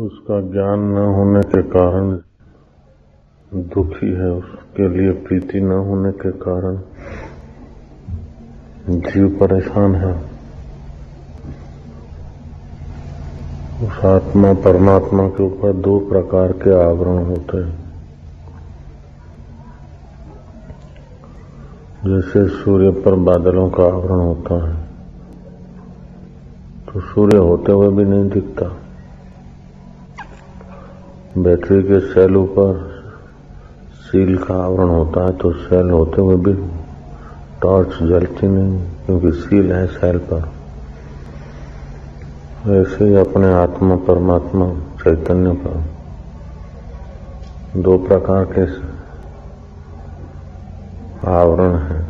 उसका ज्ञान न होने के कारण, दुखी है उसके लिए, प्रीति न होने के कारण, जीव परेशान है। उस आत्मा, परमात्मा के ऊपर दो प्रकार के आवरण होते हैं। जैसे सूर्य पर बादलों का आवरण होता है तो सूर्य होते हुए भी नहीं दिखता। बैटरी के सेल ऊपर सील का आवरण होता है तो सेल होते हुए भी टॉर्च जलती नहीं, क्योंकि सील है सेल पर। ऐसे ही अपने आत्मा, परमात्मा, चैतन्य पर दो प्रकार के आवरण है।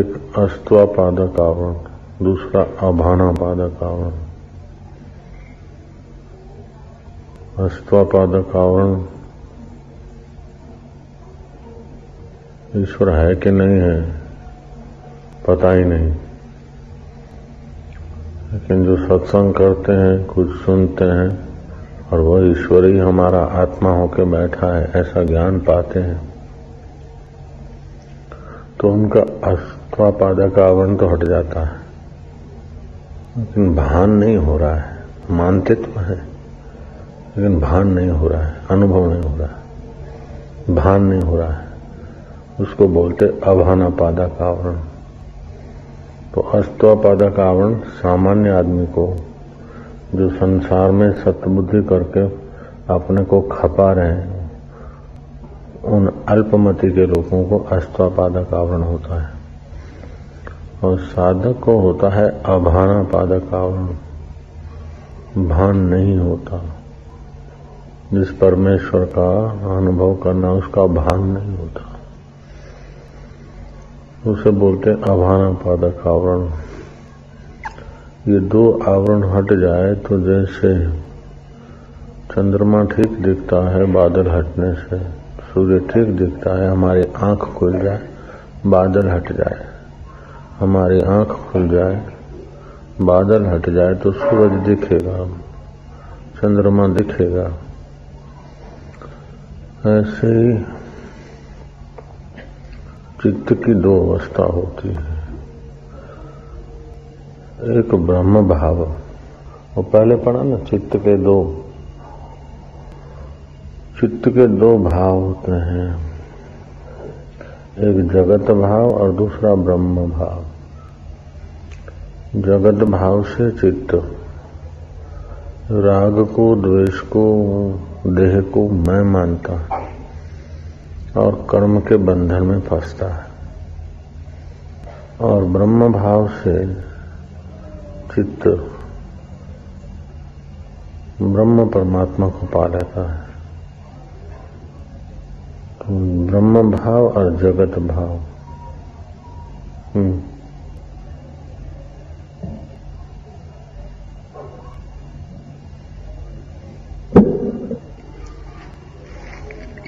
एक अस्त्वापादक आवरण, दूसरा अभानापादक आवरण। अस्त्वापादक आवरण ईश्वर है कि नहीं है, पता ही नहीं। लेकिन जो सत्संग करते हैं, कुछ सुनते हैं, और वह ईश्वर ही हमारा आत्मा होकर बैठा है, ऐसा ज्ञान पाते हैं तो उनका अस्त्वापादक आवरण तो हट जाता है। लेकिन भान नहीं हो रहा है, मानतित्व है। लेकिन भान नहीं हो रहा है, अनुभव नहीं हो रहा है। भान नहीं हो रहा है। उसको बोलते अभानापादक आवरण। तो अस्त्वापादक आवरण सामान्य आदमी को जो संसार में सतबुद्धि करके अपने को खपा रहे हैं, उन अल्पमति के लोगों को अस्त्वापादक आवरण होता है। और साधक को होता है अभाना पादक आवरण। भान नहीं होता। जिस परमेश्वर का अनुभव करना, उसका भान नहीं होता। उसे बोलते अभाना पादक आवरण। ये दो आवरण हट जाए तो जैसे चंद्रमा ठीक दिखता है, बादल हटने से, सूर्य ठीक दिखता है, हमारी आँख खुल जाए, बादल हट जाए। हमारी आँख खुल जाए, बादल हट जाए तो सूरज दिखेगा, चंद्रमा दिखेगा। ऐसे ही चित्त की दो अवस्था होती है। एक ब्रह्म भाव। वो पहले पढ़ा ना, चित्त के दो। चित्त के दो भाव होते हैं। एक जगत भाव और दूसरा ब्रह्म भाव। जगत भाव से चित्त। राग को, द्वेष को देह को मैं मानता और कर्म के बंधन में फंसता है। और ब्रह्म भाव से चित्त ब्रह्म परमात्मा को पा लेता है। तो ब्रह्म भाव और जगत भाव हम्म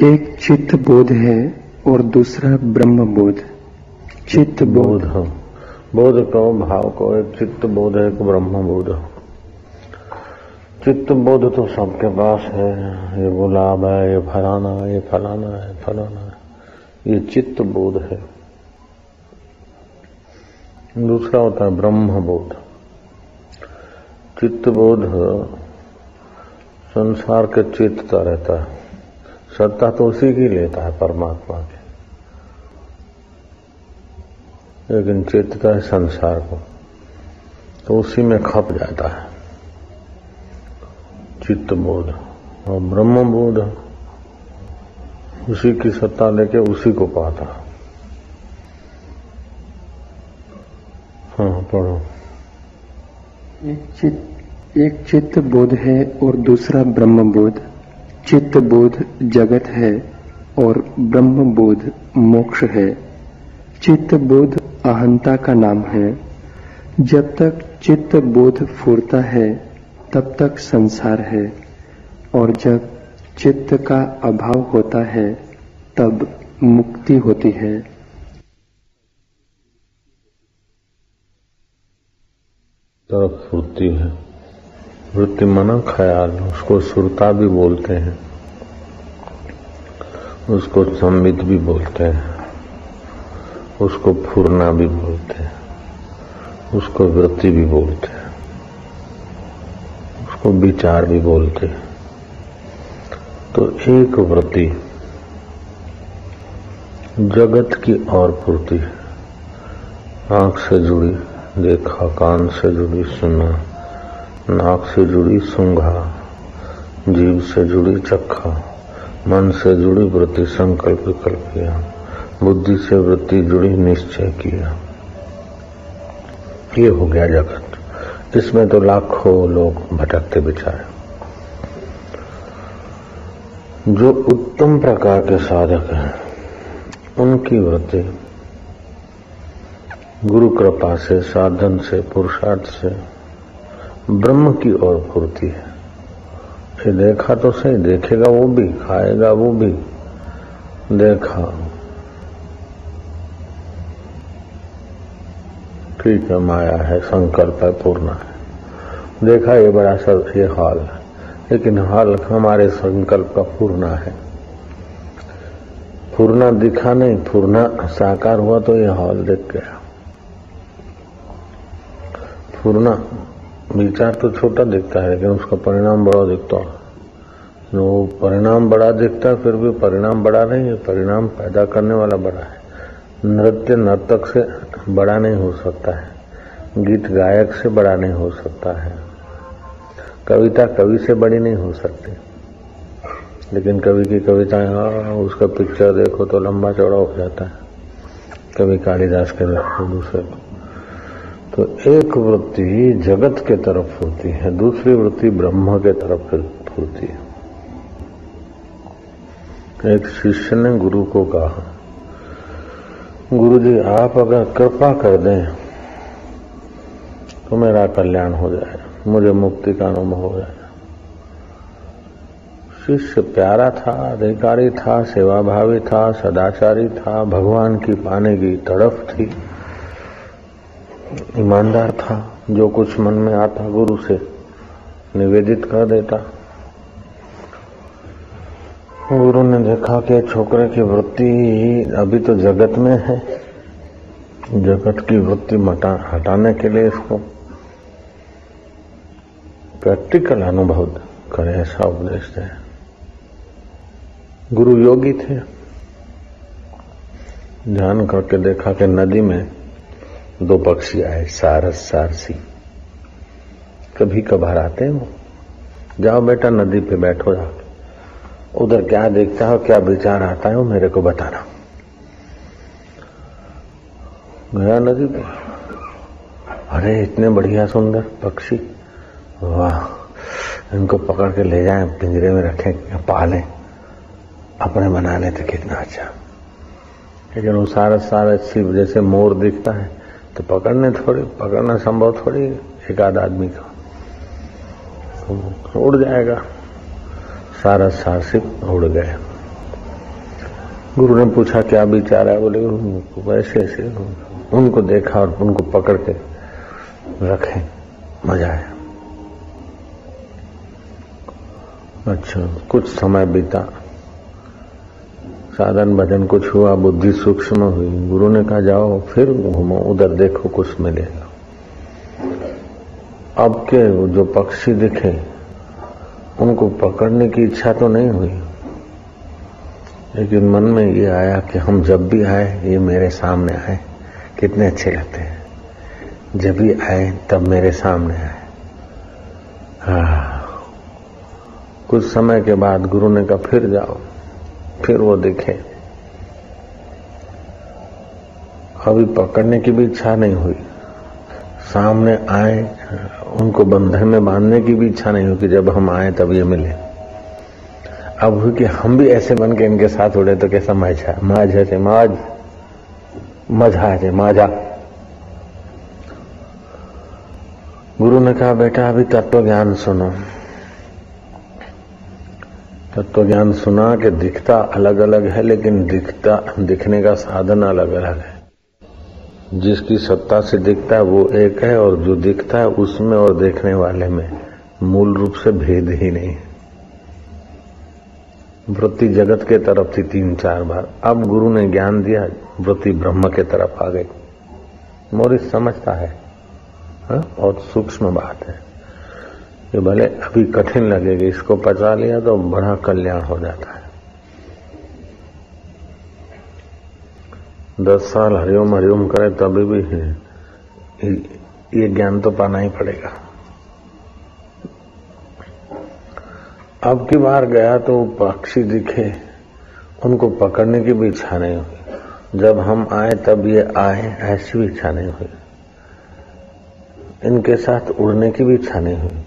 एक चित्त बोध है और दूसरा ब्रह्म बोध। चित्त बोध। बोध। बोध कहो, भाव को एक चित्त बोध है, एक ब्रह्म बोध चित्त बोध तो सबके पास है, ये गुलाब है, ये फलाना है ये फलाना है फलाना है। ये चित्त बोध है। दूसरा होता है ब्रह्म बोध। चित्त बोध संसार के चित्तता रहता है। सत्ता तो उसी की लेता है परमात्मा की। लेकिन चेतता है संसार को तो उसी में खप जाता है। चित्त बोध और ब्रह्म बोध, उसी की सत्ता लेके उसी को पाता। हाँ पढ़ो। एक चित्त एक चित्त बोध है और दूसरा ब्रह्म बोध। चित्त बोध जगत है और ब्रह्म बोध मोक्ष है। चित्त बोध अहंता का नाम है। जब तक चित्त बोध फूरता है, तब तक संसार है। और जब चित्त का अभाव होता है, तब मुक्ति होती है। तरफ़ फुर्ती है। वृत्ति मना ख्याल, उसको सुरता भी बोलते हैं। उसको संबित भी बोलते हैं। उसको फुरना भी बोलते हैं। उसको वृत्ति भी बोलते हैं। उसको विचार भी बोलते हैं। तो एक वृत्ति जगत की और पूर्ति आँख से जुड़ी, देखा, कान से जुड़ी, सुना। नाक से जुड़ी सुंघा जीव से जुड़ी चखा, मन से जुड़ी वृत्ति संकल्प विकल्प किया बुद्धि से वृत्ति जुड़ी निश्चय किया। ये हो गया जगत। इसमें तो लाखों लोग भटकते बिचारे। जो उत्तम प्रकार के साधक हैं, उनकी वृत्ति गुरु कृपा से, साधन से, पुरुषार्थ से ब्रह्म की ओर फूर्ति है। ये देखा तो सही, देखेगा वो भी, खाएगा वो भी। देखा। ठीक है माया है, संकल्प है, पूर्ण है। देखा ये बड़ा सर, ये हाल है। लेकिन हाल हमारे संकल्प का पूर्ण है। फूरना दिखा नहीं फूरना साकार हुआ तो ये हॉल दिख गया। फूरना विचार तो छोटा दिखता है, लेकिन उसका परिणाम बड़ा दिखता है। वो परिणाम बड़ा दिखता है, फिर भी परिणाम बड़ा नहीं है, परिणाम पैदा करने वाला बड़ा है। नृत्य नर्तक से बड़ा नहीं हो सकता है, गीत गायक से बड़ा नहीं हो सकता है, कविता कवि से बड़ी नहीं हो सकती। लेकिन कवि की कविताएँ हाँ उसका पिक्चर देखो तो लंबा चौड़ा हो जाता है। कवि कालिदास के दूसरे तो एक वृत्ति जगत के तरफ़ होती है, दूसरी वृत्ति ब्रह्म के तरफ़ होती है। एक शिष्य ने गुरु को कहा गुरु जी आप अगर कृपा कर दें तो मेरा कल्याण हो जाए, मुझे मुक्ति का अनुभव हो जाए। शिष्य प्यारा था, अधिकारी था, सेवाभावी था, सदाचारी था, भगवान की पाने की तड़फ थी। ईमानदार था, जो कुछ मन में आता गुरु से निवेदित कर देता। गुरु ने देखा कि छोकरे की वृत्ति अभी तो जगत में है। जगत की वृत्ति हटाने के लिए इसको प्रैक्टिकल अनुभव करे, ऐसा उपदेश है गुरु योगी थे। ध्यान करके देखा कि नदी में दो पक्षी आए, सारस, सारसी। कभी कभार आते हैं वो। जाओ बेटा, नदी पे बैठो जाके। उधर क्या देखता हो क्या विचार आता है वो मेरे को बताना। गया नदी पे? अरे, इतने बढ़िया सुंदर पक्षी। वाह, इनको पकड़ के ले जाएँ, पिंजरे में रखें, पालें। अपने बना लेते कितना अच्छा। लेकिन वो सारा सारा शिव जैसे मोर दिखता है। तो पकड़ने थोड़ी, पकड़ना संभव थोड़ी एक आध आदमी का। तो उड़ जाएगा। सारा साहसिक उड़ गए। गुरु ने पूछा, क्या विचार है? बोले वैसे ऐसे, उनको देखा और उनको पकड़ के रखे। मज़ा आया। अच्छा कुछ समय बीता। साधन भजन कुछ हुआ, बुद्धि सूक्ष्म हुई। गुरु ने कहा, जाओ फिर घूमो, उधर देखो कुछ मिलेगा अब के जो पक्षी दिखे, उनको पकड़ने की इच्छा तो नहीं हुई। लेकिन मन में ये आया कि हम जब भी आए, ये मेरे सामने आए। कितने अच्छे लगते हैं। जब भी आए, तब मेरे सामने आए। हाँ कुछ समय के बाद गुरु ने कहा, फिर जाओ। फिर वो देखे। अभी पकड़ने की भी इच्छा नहीं हुई। सामने आए, उनको बंधन में बांधने की भी इच्छा नहीं हुई कि जब हम आए तब ये मिले। अब हुई कि हम भी ऐसे बन के इनके साथ उड़े तो कैसा मज़ा माज है माज, मज़ा है माजा। गुरु ने कहा, बेटा, अभी तत्व ज्ञान सुनो। तत्व ज्ञान सुना कि दिखता अलग अलग है, लेकिन दिखता, दिखने का साधन अलग अलग है। जिसकी सत्ता से दिखता है, वो एक है, और जो दिखता है, उसमें और देखने वाले में मूल रूप से भेद ही नहीं है। वृत्ति जगत के तरफ़ थी तीन चार बार। अब गुरु ने ज्ञान दिया, वृत्ति ब्रह्म के तरफ़ आ गई। मोरिस समझता है, हा? बहुत सूक्ष्म बात है। कि भले अभी कठिन लगेगी, इसको पचा लिया तो बड़ा कल्याण हो जाता है। दस साल हरिओम हरिओम करे, तभी भी ये ज्ञान तो पाना ही पड़ेगा। अब की बार गया तो पक्षी दिखे, उनको पकड़ने की भी इच्छा नहीं हुई। जब हम आए, तब ये आए, ऐसी भी इच्छा नहीं हुई। इनके साथ उड़ने की भी इच्छा नहीं हुई।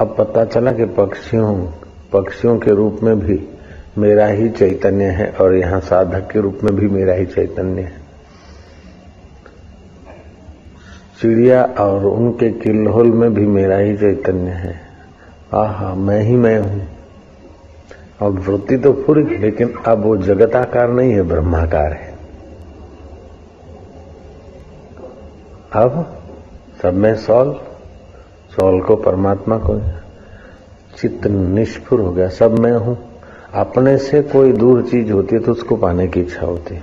अब पता चला कि पक्षियों पक्षियों के रूप में भी मेरा ही चैतन्य है और यहाँ साधक के रूप में भी मेरा ही चैतन्य है। चिड़िया और उनके किल्होल में भी मेरा ही चैतन्य है। आहा, मैं ही मैं हूँ। अब वृत्ति तो पूरी लेकिन अब वो जगताकार नहीं है, ब्रह्माकार है। अब सब में सौल सौल को परमात्मा को चित्त निष्फुर हो गया, सब मैं हूँ। अपने से कोई दूर चीज़ होती है तो उसको पाने की इच्छा होती है।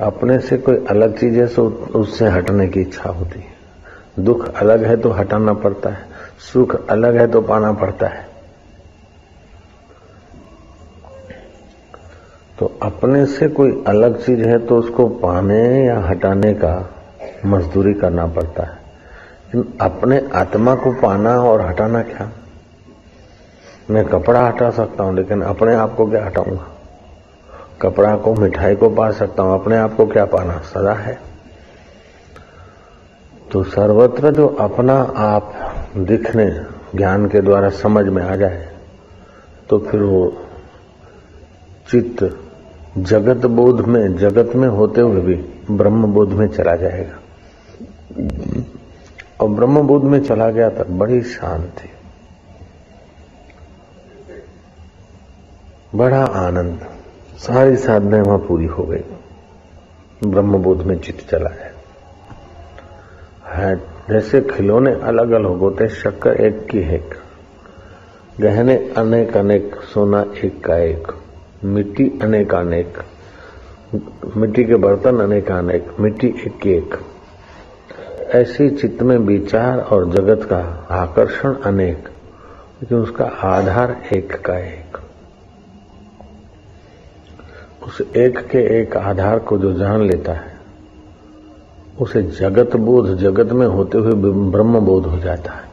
अपने से कोई अलग चीज़ है तो उससे हटने की इच्छा होती है। दुख अलग है तो हटाना पड़ता है, सुख अलग है तो पाना पड़ता है। तो अपने से कोई अलग चीज़ है तो उसको पाने या हटाने का मजदूरी करना पड़ता है। अपने आत्मा को पाना और हटाना क्या? मैं कपड़ा हटा सकता हूँ, लेकिन अपने आप को क्या हटाऊँगा? कपड़ा को, मिठाई को पा सकता हूँ, अपने आप को क्या पाना? सदा है। तो सर्वत्र जो अपना आप दिखने, ज्ञान के द्वारा समझ में आ जाए तो फिर वो चित्त जगत बोध में, जगत में होते हुए भी ब्रह्म बोध में चला जाएगा। और ब्रह्म बोध में चला गया तक बड़ी शांति। बड़ा आनंद। सारी साधनाएँ वहाँ पूरी हो गई। ब्रह्म बोध में चित्त चला है। है, जैसे खिलौने अलग अलग होते शक्कर एक की एक। गहने अनेक अनेक, सोना एक का एक। मिट्टी अनेक अनेक। मिट्टी के बर्तन अनेक अनेक। मिट्टी एक की एक। ऐसी चित्त में विचार और जगत का आकर्षण अनेक, लेकिन उसका आधार एक का एक। उस एक के एक आधार को जो जान लेता है, उसे जगत बोध जगत में होते हुए ब्रह्म बोध हो जाता है।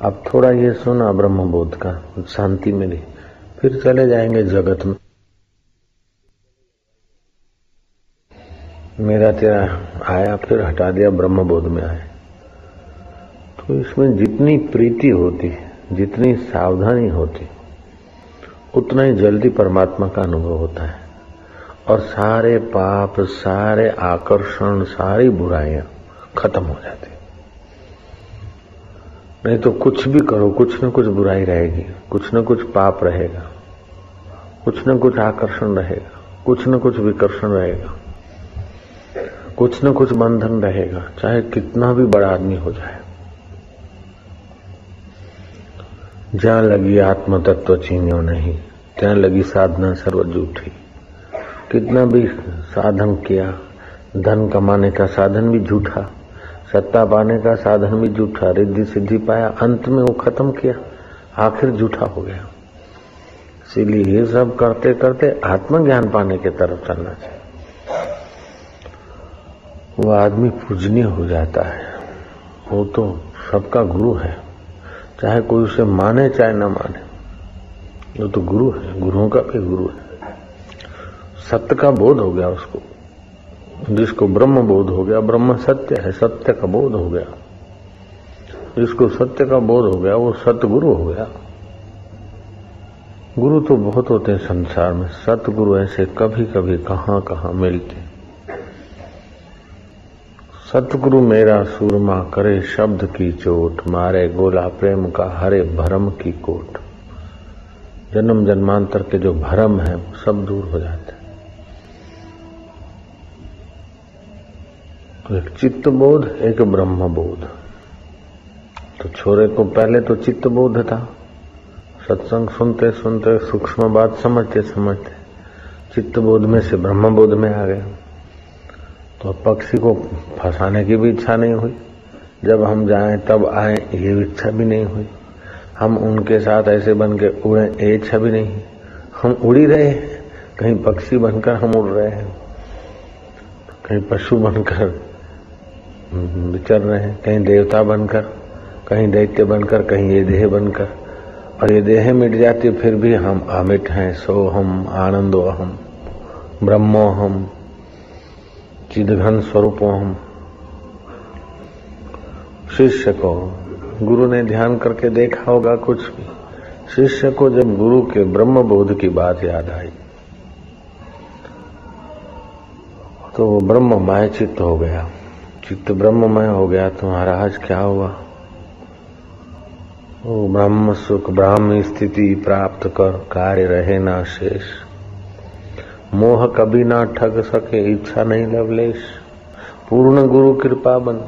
अब थोड़ा ये सुना ब्रह्म बोध का, शांति मिली, फिर चले जाएँगे जगत में। मेरा तेरा आया, फिर हटा दिया ब्रह्म बोध में आए तो इसमें जितनी प्रीति होती, जितनी सावधानी होती, उतना ही जल्दी परमात्मा का अनुभव होता है। और सारे पाप, सारे आकर्षण, सारी बुराइयाँ खत्म हो जाती। नहीं तो कुछ भी करो, कुछ न कुछ बुराई रहेगी, कुछ न कुछ पाप रहेगा, कुछ न कुछ आकर्षण रहेगा, कुछ न कुछ विकर्षण रहेगा। कुछ न कुछ बंधन रहेगा, चाहे कितना भी बड़ा आदमी हो जाए। जहाँ लगी आत्म तत्व चीनियो नहीं ત્યાં लगी साधना सर्व झूठी कितना भी साधन किया, धन कमाने का साधन भी झूठा, सत्ता पाने का साधन भी झूठा, रिद्धि सिद्धि पाया, अंत में वो खत्म किया, आखिर झूठा हो गया। इसीलिए ये सब करते करते आत्मज्ञान पाने के तरफ़ चलना चाहिए। वो आदमी पूजनीय हो जाता है। वो तो सबका गुरु है। चाहे कोई उसे माने चाहे न माने, वो तो गुरु है, गुरुओं का भी गुरु है। सत्य का बोध हो गया उसको। जिसको ब्रह्म बोध हो गया, ब्रह्म सत्य है, सत्य का बोध हो गया। जिसको सत्य का बोध हो गया, वो सतगुरु हो गया। गुरु तो बहुत होते हैं संसार में। सतगुरु ऐसे कभी कभी कहाँ कहाँ मिलते सतगुरु मेरा सूरमा करे शब्द की चोट, मारे गोला प्रेम का हरे भरम की कोट। जन्म जन्मांतर के जो भरम है वो सब दूर हो जाते हैं। एक चित्त बोध, एक ब्रह्म बोध। तो छोरे को पहले तो चित्त बोध था। सत्संग सुनते सुनते, सूक्ष्म बात समझते समझते, चित्त बोध में से ब्रह्म बोध में आ गया। तो पक्षी को फंसाने की भी इच्छा नहीं हुई। जब हम जाएँ, तब आए, ये इच्छा भी नहीं हुई। हम उनके साथ ऐसे बन के उड़े, ये इच्छा भी नहीं। हम उड़ी रहे हैं। कहीं पक्षी बनकर हम उड़ रहे हैं। कहीं पशु बनकर विचर रहे हैं। कहीं देवता बनकर, कहीं दैत्य बनकर, कहीं ये देह बनकर। और ये देह मिट जाती फिर भी हम अमिट हैं। सो हम आनंदो हम ब्रह्मो हम चिदघन स्वरूपो हम। शिष्य को गुरु ने ध्यान करके देखा होगा कुछ भी। शिष्य को जब गुरु के ब्रह्म बोध की बात याद आई तो वो ब्रह्ममय चित्त हो गया। चित्त ब्रह्ममय हो गया तो महाराज क्या हुआ? वो ब्रह्म सुख ब्राह्म स्थिति प्राप्त कर कार्य रहे ना शेष। मोह कभी ना ठग सके, इच्छा नहीं लवलेश। पूर्ण गुरु कृपा बन।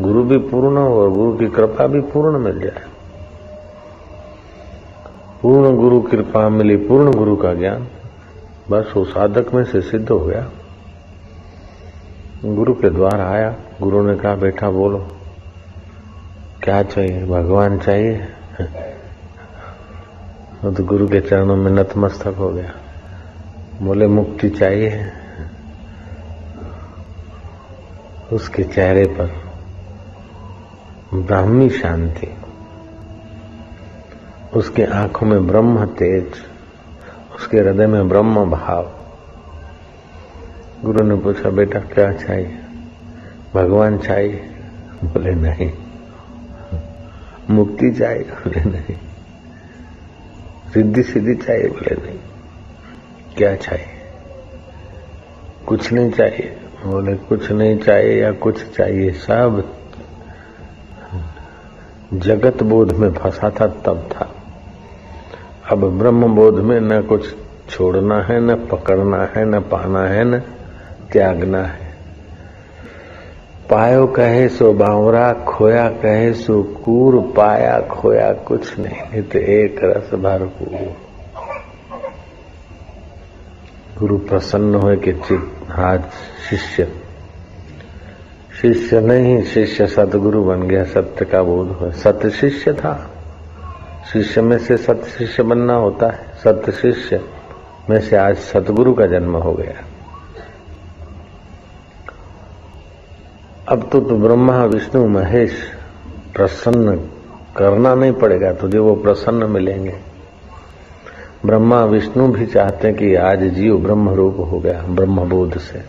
गुरु भी पूर्ण हो और गुरु की कृपा भी पूर्ण मिल जाए। पूर्ण गुरु कृपा मिली, पूर्ण गुरु का ज्ञान, बस वो साधक में से सिद्ध हो गया। गुरु के द्वार आया, गुरु ने कहा, बेटा, बोलो, क्या चाहिए? भगवान चाहिए? तो गुरु के चरणों में नतमस्तक हो गया। बोले, मुक्ति चाहिए। उसके चेहरे पर ब्राह्मी शांति, उसके आँखों में ब्रह्म तेज, उसके हृदय में ब्रह्म भाव। गुरु ने पूछा, बेटा, क्या चाहिए? भगवान चाहिए? बोले, नहीं। मुक्ति चाहिए? बोले, नहीं। सिद्धि सिद्धि चाहिए? बोले, नहीं। क्या चाहिए? कुछ नहीं चाहिए। बोले, कुछ नहीं चाहिए या कुछ चाहिए सब? जगत बोध में फंसा था, तब था। अब ब्रह्म बोध में न कुछ छोड़ना है, न पकड़ना है, न पाना है, न त्यागना है। पायो कहे सो बावरा, खोया कहे सो कूर, पाया खोया कुछ नहीं तो एक रस भरपूर। गुरु प्रसन्न हो कि आज शिष्य। शिष्य नहीं शिष्य सतगुरु बन गया सत्य का बोध हो सत्य शिष्य था। शिष्य में से सत्य शिष्य बनना होता है। सत्य शिष्य में से आज सतगुरु का जन्म हो गया। अब तो, तो ब्रह्मा विष्णु महेश प्रसन्न करना नहीं पड़ेगा तुझे वो प्रसन्न मिलेंगे। ब्रह्मा विष्णु भी चाहते हैं कि आज जीव ब्रह्म रूप हो गया ब्रह्म बोध से।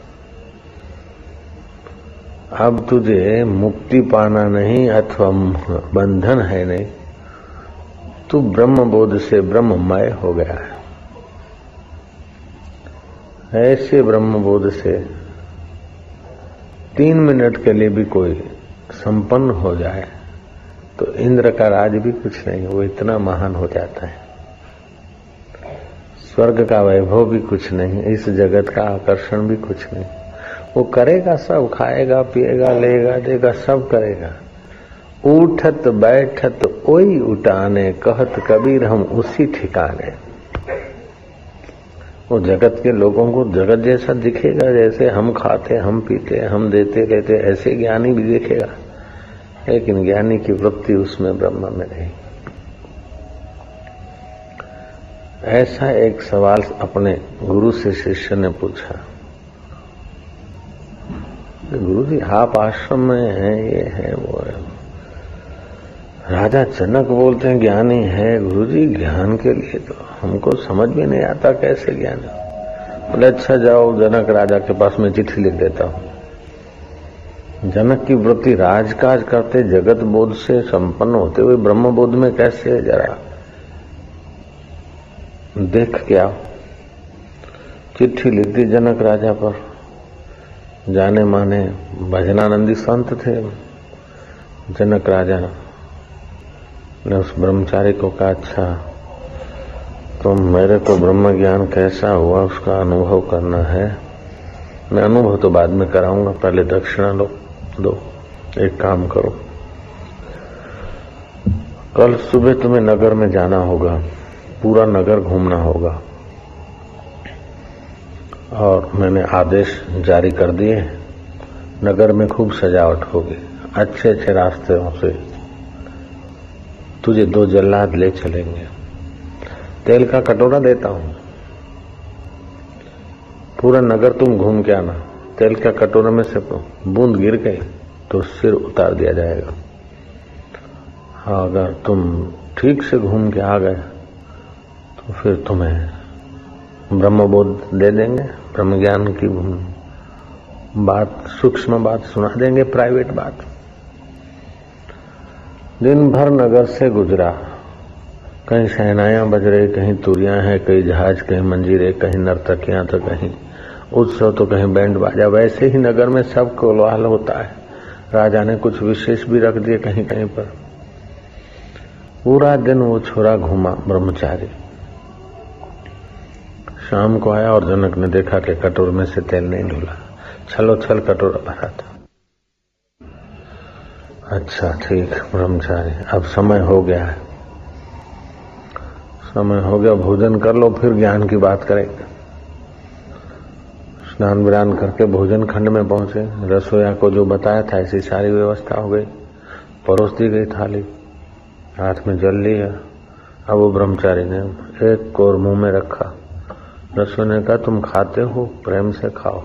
अब तुझे मुक्ति पाना नहीं अथवा बंधन है नहीं, तू ब्रह्म बोध से ब्रह्ममय हो गया है। ऐसे ब्रह्म बोध से तीन मिनट के लिए भी कोई संपन्न हो जाए तो इंद्र का राज भी कुछ नहीं, वो इतना महान हो जाता है। स्वर्ग का वैभव भी कुछ नहीं, इस जगत का आकर्षण भी कुछ नहीं। वो करेगा सब, खाएगा, पिएगा, लेगा, देगा, सब करेगा। उठत, बैठत, ओई उठाने कहत कबीर, हम उसी ठिकाने। वो जगत के लोगों को जगत जैसा दिखेगा, जैसे हम खाते, हम पीते, हम देते लेते ऐसे ज्ञानी भी दिखेगा। लेकिन ज्ञानी की वृत्ति उसमें ब्रह्म में नहीं। ऐसा एक सवाल अपने गुरु से शिष्य ने पूछा। गुरु जी, आप आश्रम में हैं, ये है, वो है। राजा जनक बोलते हैं, ज्ञानी है गुरु जी, ज्ञान के लिए तो हमको समझ में नहीं आता कैसे ज्ञान बोले अच्छा जाओ, जनक राजा के पास में चिट्ठी लिख देता हूँ। जनक की वृत्ति राजकाज करते, जगत बोध से संपन्न होते हुए ब्रह्म बोध में कैसे जरा? देख क्या चिट्ठी लिख दी जनक राजा पर। जाने माने भजनानंदी संत थे। जनक राजा ने उस ब्रह्मचारी को कहा अच्छा तो मेरे को ब्रह्म ज्ञान कैसा हुआ उसका अनुभव करना है? मैं अनुभव तो बाद में कराऊँगा, पहले दक्षिणा लो, दो, एक काम करो। कल सुबह तुम्हें नगर में जाना होगा। पूरा नगर घूमना होगा। और मैंने आदेश जारी कर दिए। नगर में खूब सजावट होगी। अच्छे अच्छे रास्तों से तुझे दो जल्लाद ले चलेंगे। तेल का कटोरा देता हूँ। पूरा नगर तुम घूम के आना। तेल का कटोरा में से बूंद गिर गई तो सिर उतार दिया जाएगा। अगर तुम ठीक से घूम के आ गए फिर तुम्हें ब्रह्मबोध दे देंगे ब्रह्म ज्ञान की बात, सूक्ष्म बात सुना देंगे, प्राइवेट बात। दिन भर नगर से गुजरा। कहीं शहनाया बज रही, कहीं तुरियाँ हैं, कहीं जहाज़, कहीं मंजीरे, कहीं नर्तकियाँ तो कहीं उत्सव तो कहीं बैंड बाजा। वैसे ही नगर में सब कोलवाल होता है। राजा ने कुछ विशेष भी रख दिए कहीं कहीं पर। पूरा दिन वो छोरा घूमा, ब्रह्मचारी। शाम को आया और जनक ने देखा कि कटोर में से तेल नहीं ढूला। छलो छल कटोरा भरा था। अच्छा ठीक, ब्रह्मचारी, अब समय हो गया है। समय हो गया, भोजन कर लो, फिर ज्ञान की बात करेंगे। स्नान विरान करके भोजन खंड में पहुँचे। रसोया को जो बताया था, ऐसी सारी व्यवस्था हो गई। परोस दी गई थाली। हाथ में जल लिया। अब वो ब्रह्मचारी ने एक कोर मुँह में रखा। रसोई ने कहा, तुम खाते हो, प्रेम से खाओ।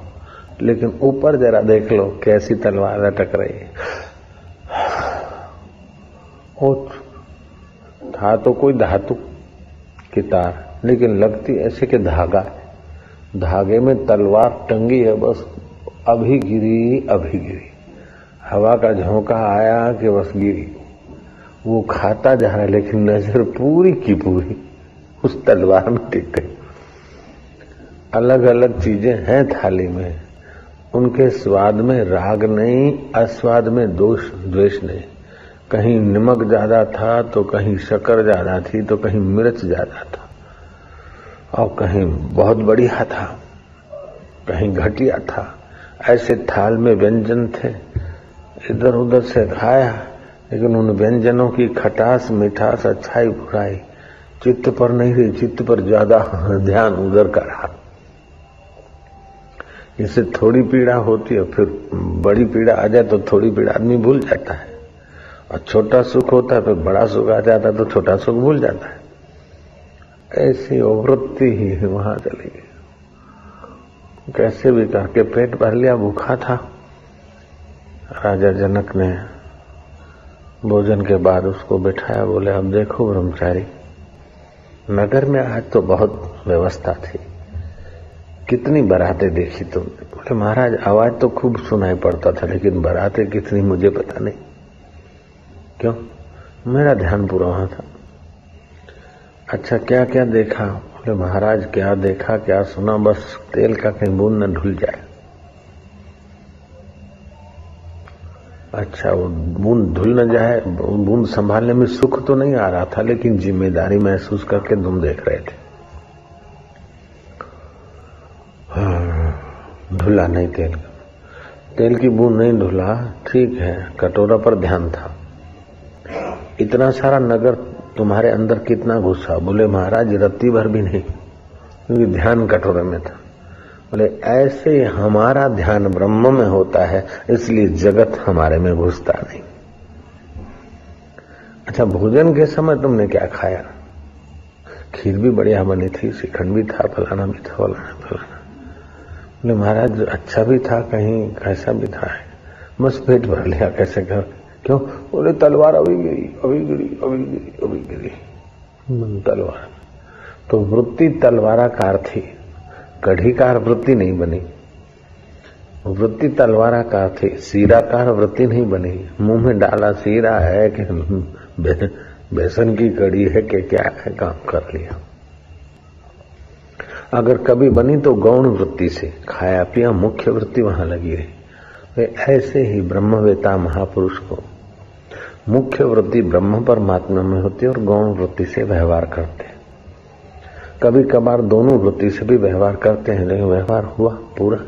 लेकिन ऊपर जरा देख लो, कैसी तलवार अटक रही है। था तो कोई धातु की तार, लेकिन लगती ऐसे कि धागा है। धागे में तलवार टंगी है, बस अभी गिरी अभी गिरी। हवा का झोंका आया कि बस गिरी। वो खाता जा रहा है, लेकिन नज़र पूरी की पूरी उस तलवार में टिक गई। अलग अलग चीज़ें हैं थाली में। उनके स्वाद में राग नहीं, अस्वाद में दोष, द्वेष नहीं। कहीं नमक ज़्यादा था तो कहीं शक्कर ज़्यादा थी तो कहीं मिर्च ज़्यादा था। और कहीं बहुत बढ़िया था, कहीं घटिया था। ऐसे थाल में व्यंजन थे। इधर उधर से खाया, लेकिन उन व्यंजनों की खटास, मिठास अच्छाई बुराई चित्त पर नहीं रही, चित्त पर ज़्यादा ध्यान उधर का रहा। इससे थोड़ी पीड़ा होती है फिर बड़ी पीड़ा आ जाए तो थोड़ी पीड़ा आदमी भूल जाता है। और छोटा सुख होता है, फिर बड़ा सुख आ जाता है तो छोटा सुख भूल जाता है। ऐसी वृत्ति ही, वहाँ चली गई। कैसे भी करके पेट भर लिया, भूखा था। राजा जनक ने भोजन के बाद उसको बिठाया, बोले, अब देखो ब्रह्मचारी, नगर में आज तो बहुत व्यवस्था थी। कितनी बरातें देखी तुमने? बोले, महाराज, आवाज़ तो खूब सुनाई पड़ता था, लेकिन बरातें कितनी, मुझे पता नहीं। क्यों? मेरा ध्यान पूरा वहाँ था। अच्छा क्या क्या देखा? बोले, महाराज, क्या देखा, क्या सुना, बस तेल का कहीं बूंद न ढुल जाए। अच्छा वो बूंद धुल न जाए, बूंद संभालने में सुख तो नहीं आ रहा था, लेकिन ज़िम्मेदारी महसूस करके तुम देख रहे थे। धुला नहीं तेल का। तेल की बूंद नहीं धुला, ठीक है, कटोरा पर ध्यान था। इतना सारा नगर तुम्हारे अंदर कितना गुस्सा बोले, महाराज, रत्ती भर भी नहीं, क्योंकि ध्यान कटोरे में था। बोले, ऐसे हमारा ध्यान ब्रह्म में होता है, इसलिए जगत हमारे में घुसता नहीं। अच्छा भोजन के समय तुमने क्या खाया? खीर भी बढ़िया बनी थी, श्रीखंड भी था, फलाना भी था, फलाना फलाना। बोले महाराज अच्छा भी था, कहीं कैसा भी था। बस पेट भर लिया, कैसे कर क्यों? बोले, तलवार अभी गिरी अभी गिरी अभी गिरी अभी गिरी। तलवार। तो वृत्ति तलवाराकार थी। कढ़ीकार वृत्ति नहीं बनी। वृत्ति तलवाराकार थी। सीराकार वृत्ति नहीं बनी। मुँह में डाला सीरा है कि बेसन की कड़ी है कि क्या है, काम कर लिया। अगर कभी बनी तो गौण वृत्ति से खाया पिया मुख्य वृत्ति वहाँ लगी रही। वे ऐसे ही ब्रह्मवेता महापुरुष को मुख्य वृत्ति ब्रह्म परमात्मा में होती है और गौण वृत्ति से व्यवहार करते हैं। कभी कभार दोनों वृत्ति से भी व्यवहार करते हैं, लेकिन व्यवहार हुआ पूरा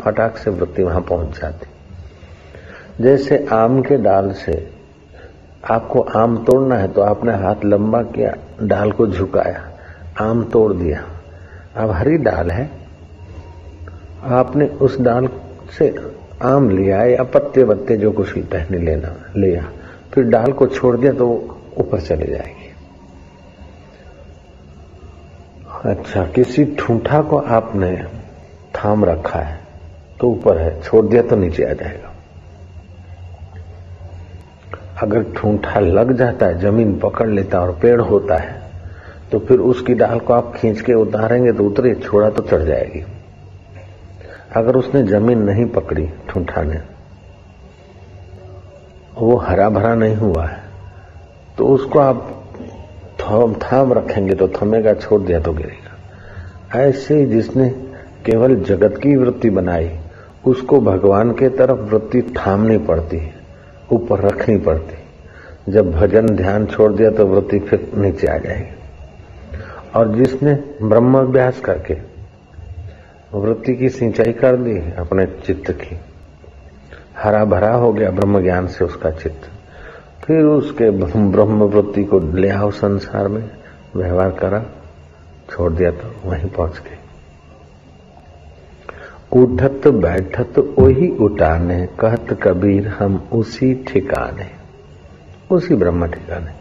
फटाक से वृत्ति वहाँ पहुँच जाती। जैसे आम के डाल से आपको आम तोड़ना है तो आपने हाथ लंबा किया, डाल को झुकाया, आम तोड़ दिया। अब हरी डाल है। आपने उस डाल से आम लिया या पत्ते वत्ते जो कुछ भी टहनी लेना, लिया। फिर डाल को छोड़ दिया तो ऊपर चले जाएगी। अच्छा किसी ठूठा को आपने थाम रखा है तो ऊपर है, छोड़ दिया तो नीचे आ जाएगा। अगर ठूठा लग जाता है, ज़मीन पकड़ लेता और पेड़ होता है तो फिर उसकी डाल को आप खींच के उतारेंगे तो उतरे, छोड़ा तो चढ़ जाएगी। अगर उसने ज़मीन नहीं पकड़ी ठूठा ने वो हरा भरा नहीं हुआ है तो उसको आप थम, थाम रखेंगे तो थमेगा, छोड़ दिया तो गिरेगा। ऐसे जिसने केवल जगत की वृत्ति बनाई, उसको भगवान के तरफ़ वृत्ति थामनी पड़ती है ऊपर रखनी पड़ती। जब भजन ध्यान छोड़ दिया तो वृत्ति फिर नीचे आ जाएगी। और जिसने ब्रह्म अभ्यास करके वृत्ति की सिंचाई कर दी अपने चित्त की, हरा भरा हो गया ब्रह्म ज्ञान से उसका चित्त, फिर उसके ब्रह्म वृत्ति को ले आओ संसार में, व्यवहार करा, छोड़ दिया तो वहीं पहुँच गए। उठत बैठत वही उठाने, कहत कबीर हम उसी ठिकाने, उसी ब्रह्म ठिकाने।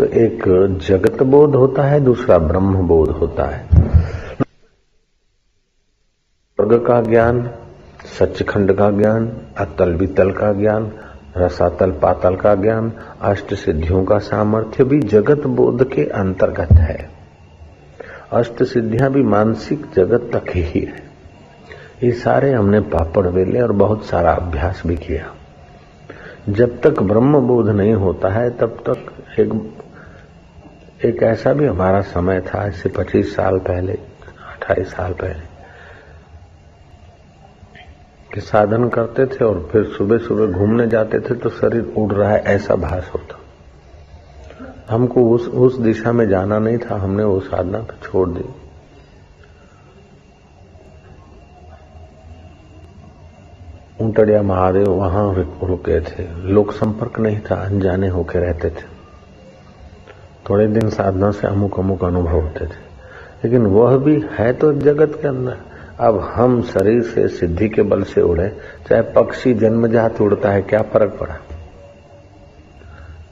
तो एक जगत बोध होता है, दूसरा ब्रह्म बोध होता है। स्वर्ग का ज्ञान, सचखंड का ज्ञान अतल वितल का ज्ञान रसातल पातल का ज्ञान अष्ट सिद्धियों का सामर्थ्य भी जगत बोध के अंतर्गत है। अष्ट सिद्धियाँ भी मानसिक जगत तक ही है। ये सारे हमने पापड़ वेले और बहुत सारा अभ्यास भी किया। जब तक ब्रह्म बोध नहीं होता है, तब तक एक एक ऐसा भी हमारा समय था, इससे पच्चीस साल पहले, अट्ठाईस साल पहले, कि साधन करते थे और फिर सुबह सुबह घूमने जाते थे तो शरीर उड़ रहा है, ऐसा भास होता। हमको उस उस दिशा में जाना नहीं था, हमने वो साधना तो छोड़ दी। ऊंटड़िया महादेव वहाँ रुके थे। लोक संपर्क नहीं था, अनजाने होके रहते थे। थोड़े दिन साधना से अमुक अमुक अनुभव होते थे। लेकिन वह भी है तो जगत के अंदर। अब हम शरीर से, सिद्धि के बल से उड़े, चाहे पक्षी जन्मजात उड़ता है, क्या फ़र्क पड़ा?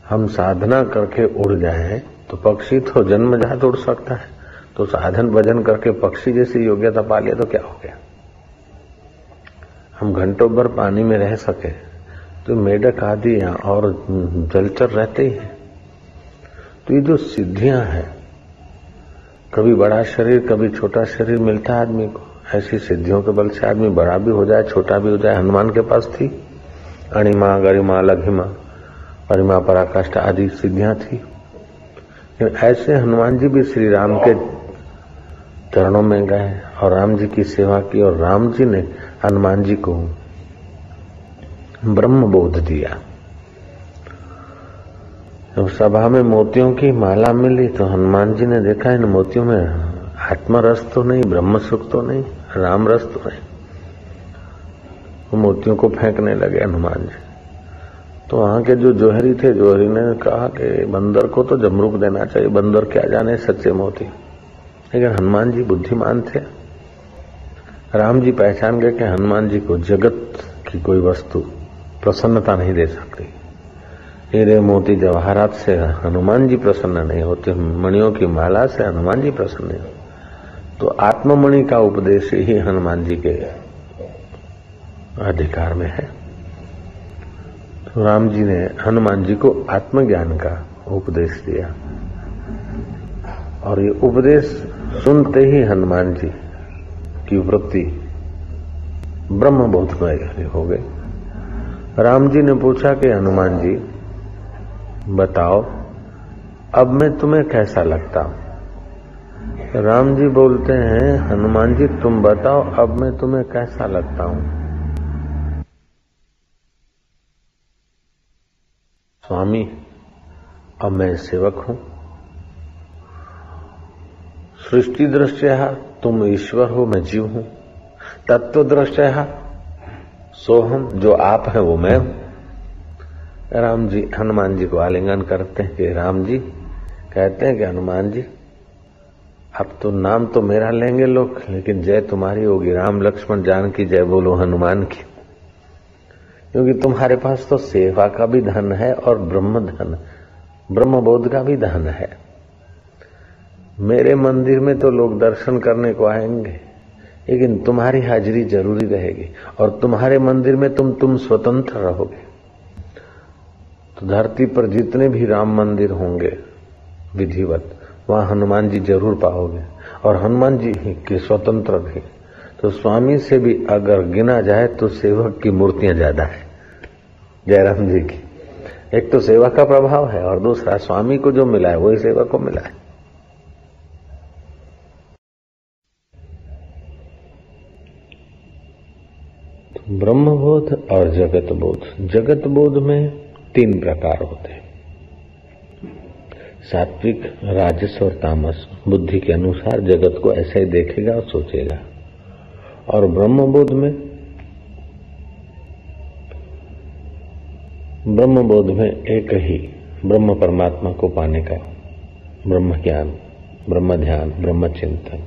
हम साधना करके उड़ जाए तो पक्षी तो जन्मजात उड़ सकता है। तो साधन भजन करके पक्षी जैसी योग्यता पा लिया तो क्या हो गया? हम घंटों भर पानी में रह सके तो मेढक आदि और जलचर रहते ही हैं। तो ये जो सिद्धियाँ हैं, कभी बड़ा शरीर, कभी छोटा शरीर मिलता है आदमी को। ऐसी सिद्धियों के बल से आदमी बड़ा भी हो जाए, छोटा भी हो जाए, हनुमान के पास थी, अणिमा, गरिमा, लघिमा परिमा पराकाष्ठ आदि सिद्धियाँ थी। ऐसे हनुमान जी भी श्री राम के चरणों में गए और राम जी की सेवा की और राम जी ने हनुमान जी को ब्रह्म बोध दिया। जब सभा में मोतियों की माला मिली तो हनुमान जी ने देखा, इन मोतियों में आत्मरस तो नहीं ब्रह्म सुख तो नहीं राम रस तो नहीं। वो मोतियों को फेंकने लगे हनुमान जी। तो वहाँ के जो जोहरी थे, जोहरी ने कहा कि बंदर को तो जमरूक देना चाहिए, बंदर क्या जाने सच्चे मोती। लेकिन हनुमान जी बुद्धिमान थे। राम जी पहचान गए कि हनुमान जी को जगत की कोई वस्तु प्रसन्नता नहीं दे सकती। हीरे मोती जवाहरात से हनुमान जी प्रसन्न नहीं होते मणियों की माला से हनुमान जी प्रसन्न नहीं होते तो आत्ममणि का उपदेश ही हनुमान जी के अधिकार में है। तो राम जी ने हनुमान जी को आत्मज्ञान का उपदेश दिया। और ये उपदेश सुनते ही हनुमान जी की वृत्ति ब्रह्म बोधमय हो गई। राम जी ने पूछा कि हनुमान जी बताओ, अब मैं तुम्हें कैसा लगता? हूँ राम जी बोलते हैं, हनुमान जी, तुम बताओ, अब मैं तुम्हें कैसा लगता हूँ? स्वामी, अब मैं सेवक हूँ। सृष्टि दृष्टया तुम ईश्वर हो, मैं जीव हूँ। तत्व दृष्टया सोहम जो आप है, वो मैं हूँ। राम जी, हनुमान जी को आलिंगन करते हैं। कि राम जी कहते हैं कि हनुमान जी, अब तो नाम तो मेरा लेंगे लोग, लेकिन जय तुम्हारी होगी। राम लक्ष्मण जान की जय बोलो हनुमान की। क्योंकि तुम्हारे पास तो सेवा का भी धन है और ब्रह्म धन ब्रह्म बोध का भी धन है। मेरे मंदिर में तो लोग दर्शन करने को आएँगे, लेकिन तुम्हारी हाजिरी ज़रूरी रहेगी और तुम्हारे मंदिर में तुम तुम स्वतंत्र रहोगे। तो धरती पर जितने भी राम मंदिर होंगे, विधिवत, वहाँ हनुमान जी ज़रूर पाओगे। और हनुमान जी ही के स्वतंत्र भी। तो स्वामी से भी अगर गिना जाए तो सेवक की मूर्तियाँ ज़्यादा है। जयराम जी की। एक तो सेवा का प्रभाव है, और दूसरा स्वामी को जो मिला है, वही सेवा को मिला है। ब्रह्मबोध और जगत बोध जगत बोध में तीन प्रकार होते हैं। सात्विक, राजस और तामस, बुद्धि के अनुसार जगत को ऐसे ही देखेगा और सोचेगा। और ब्रह्मबोध में ब्रह्मबोध में एक ही ब्रह्म परमात्मा को पाने का ब्रह्म ज्ञान ब्रह्म ध्यान ब्रह्म चिंतन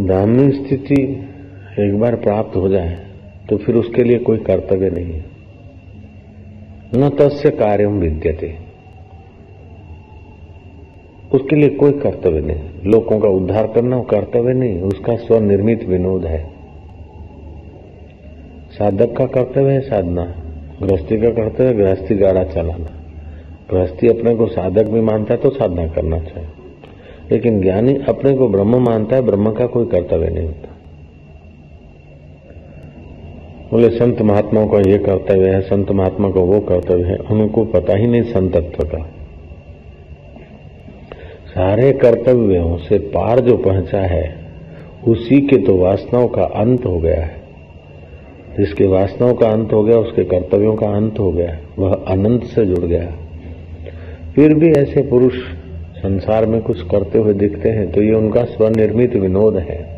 ब्राह्मी स्थिति एक बार प्राप्त हो जाए तो फिर उसके लिए कोई कर्तव्य नहीं है। न तस्य कार्य विद्यते। उसके लिए कोई कर्तव्य नहीं। लोगों का उद्धार करना कर्तव्य नहीं, उसका स्वनिर्मित विनोद है। साधक का कर्तव्य है साधना, गृहस्थी का कर्तव्य गृहस्थी गाड़ा चलाना। गृहस्थी अपने को साधक भी मानता है तो साधना करना चाहिए। लेकिन ज्ञानी अपने को ब्रह्म मानता है, ब्रह्म का कोई कर्तव्य नहीं होता बोले, संत महात्माओं का ये कर्तव्य है, संत महात्मा का वो कर्तव्य है। उनको पता ही नहीं संतत्व का। सारे कर्तव्यों से पार जो पहुँचा है, उसी के तो वासनाओं का अंत हो गया है। जिसके वासनाओं का अंत हो गया, उसके कर्तव्यों का अंत हो गया, वह अनंत से जुड़ गया। फिर भी ऐसे पुरुष संसार में कुछ करते हुए दिखते हैं तो ये उनका स्वनिर्मित विनोद है।